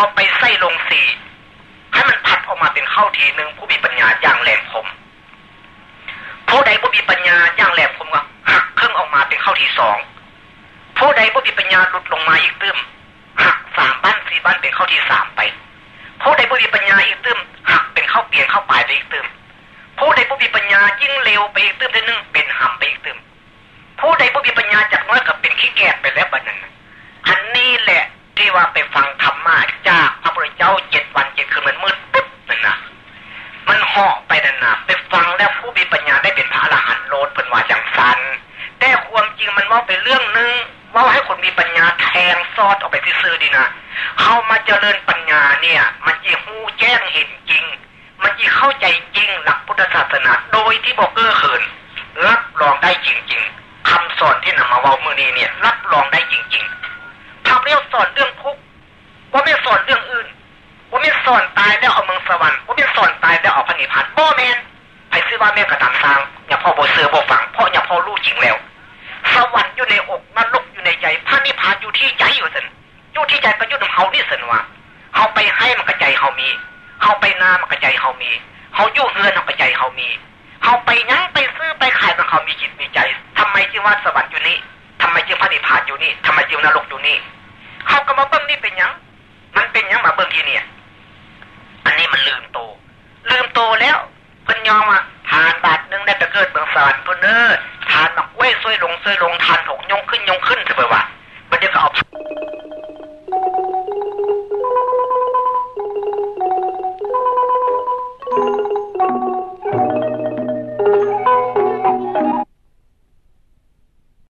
เอาไปใส่ลงสีให้มันพัดออกมาเป็นข้าวทีหนึ่งผู้มีปัญญาอย่างแหลมคมผู้ใดผู้มีปัญญาอย่างแหลมคมก็หักครึ่งออกมาเป็นข้าวทีสองผู้ใดผู้มีปัญญาหลุดลงมาอีกตึมหักสามบ้านสี่บ้านเป็นข้าวทีสามไปผู้ใดผู้มีปัญญาอีกตึมหักเป็นข้าวเปลี่ยนข้าวปลายไปอีกตึมผู้ใดผู้มีปัญญายิ่งเร็วไปอีกตึมได้นึ่งเป็นหำไปอีกตึมผู้ใดผู้มีปัญญาจากน้อยกับเป็นขี้แก่ไปแล้วบัดนั้นอันนี้แหละ ที่ว่าไปฟังธรรมะจากพระพุทธเจ้าเจ็ดวันเจ็ดคืนมันมืดปุ๊บนั่นนะมันเหาะไปนั่นนะไปฟังแล้วผู้มีปัญญาได้เป็นพระอรหันต์โลดเป็นว่าอย่างสันแต่ความจริงมันว่าไปเรื่องนึงว่าให้คนมีปัญญาแทงซอดออกไปที่ซื้อดีนะเข้ามาเจริญปัญญาเนี่ย มันจะหูแจ้งเห็นจริง มันจะเข้าใจจริงหลักพุทธศาสนา โดยที่บอกเก้อเขินรับรองได้จริง ๆคำสอนที่นำมาเว้ามือนี้เนี่ย รับรองได้จริง ๆ ทำเรียกสอนเรื่องทุกว่าไม่สอนเรื่องอื่นผมมีสอนตายแล้วเอาเมืองสวรรค์ผมมีสอนตายแล้วเอาพระนิพพานบ่แมนไอ้ซื้อว่าแม่กระตามสร้างอย่าพ่อโบเสือบ่ฝังเพราะอย่าพ่อรู้จริงแล้ว สวรรค์อยู่ในอกนรกอยู่ในใจพระนิพพานอยู่ที่ใจอยู่สินอยู่ที่ใจประยุทธ์ของเขานี่สินว่าเขาไปให้มันกระใจเขามีเขาไปนามันกระใจเขามีเขาอยู่เฮือนมันกระใจเขามีเขาไปยั้งไปซื้อไปขายมันเขามีจิตมีใจทำไมจึงว่าสวรรค์อยู่นี่ทำไมจึงพระนิพพานอยู่นี่ทำไมจึงนรกอยู่นี่ เขาก็มาเบิ้งนี่เป็นยังมันเป็นยังมาเบิ้งที่เนี่ย อันนี้มันลืมโต ลืมโตแล้วเพิ่นยอมอะทานบาทนึงได้ไปเกิดเบืองสวรรค์เพิ่นเนอทานมาเว้ยซวยลงซวยลงทานถกยงขึ้นยงขึ้นเจะไปวะมันจะเอา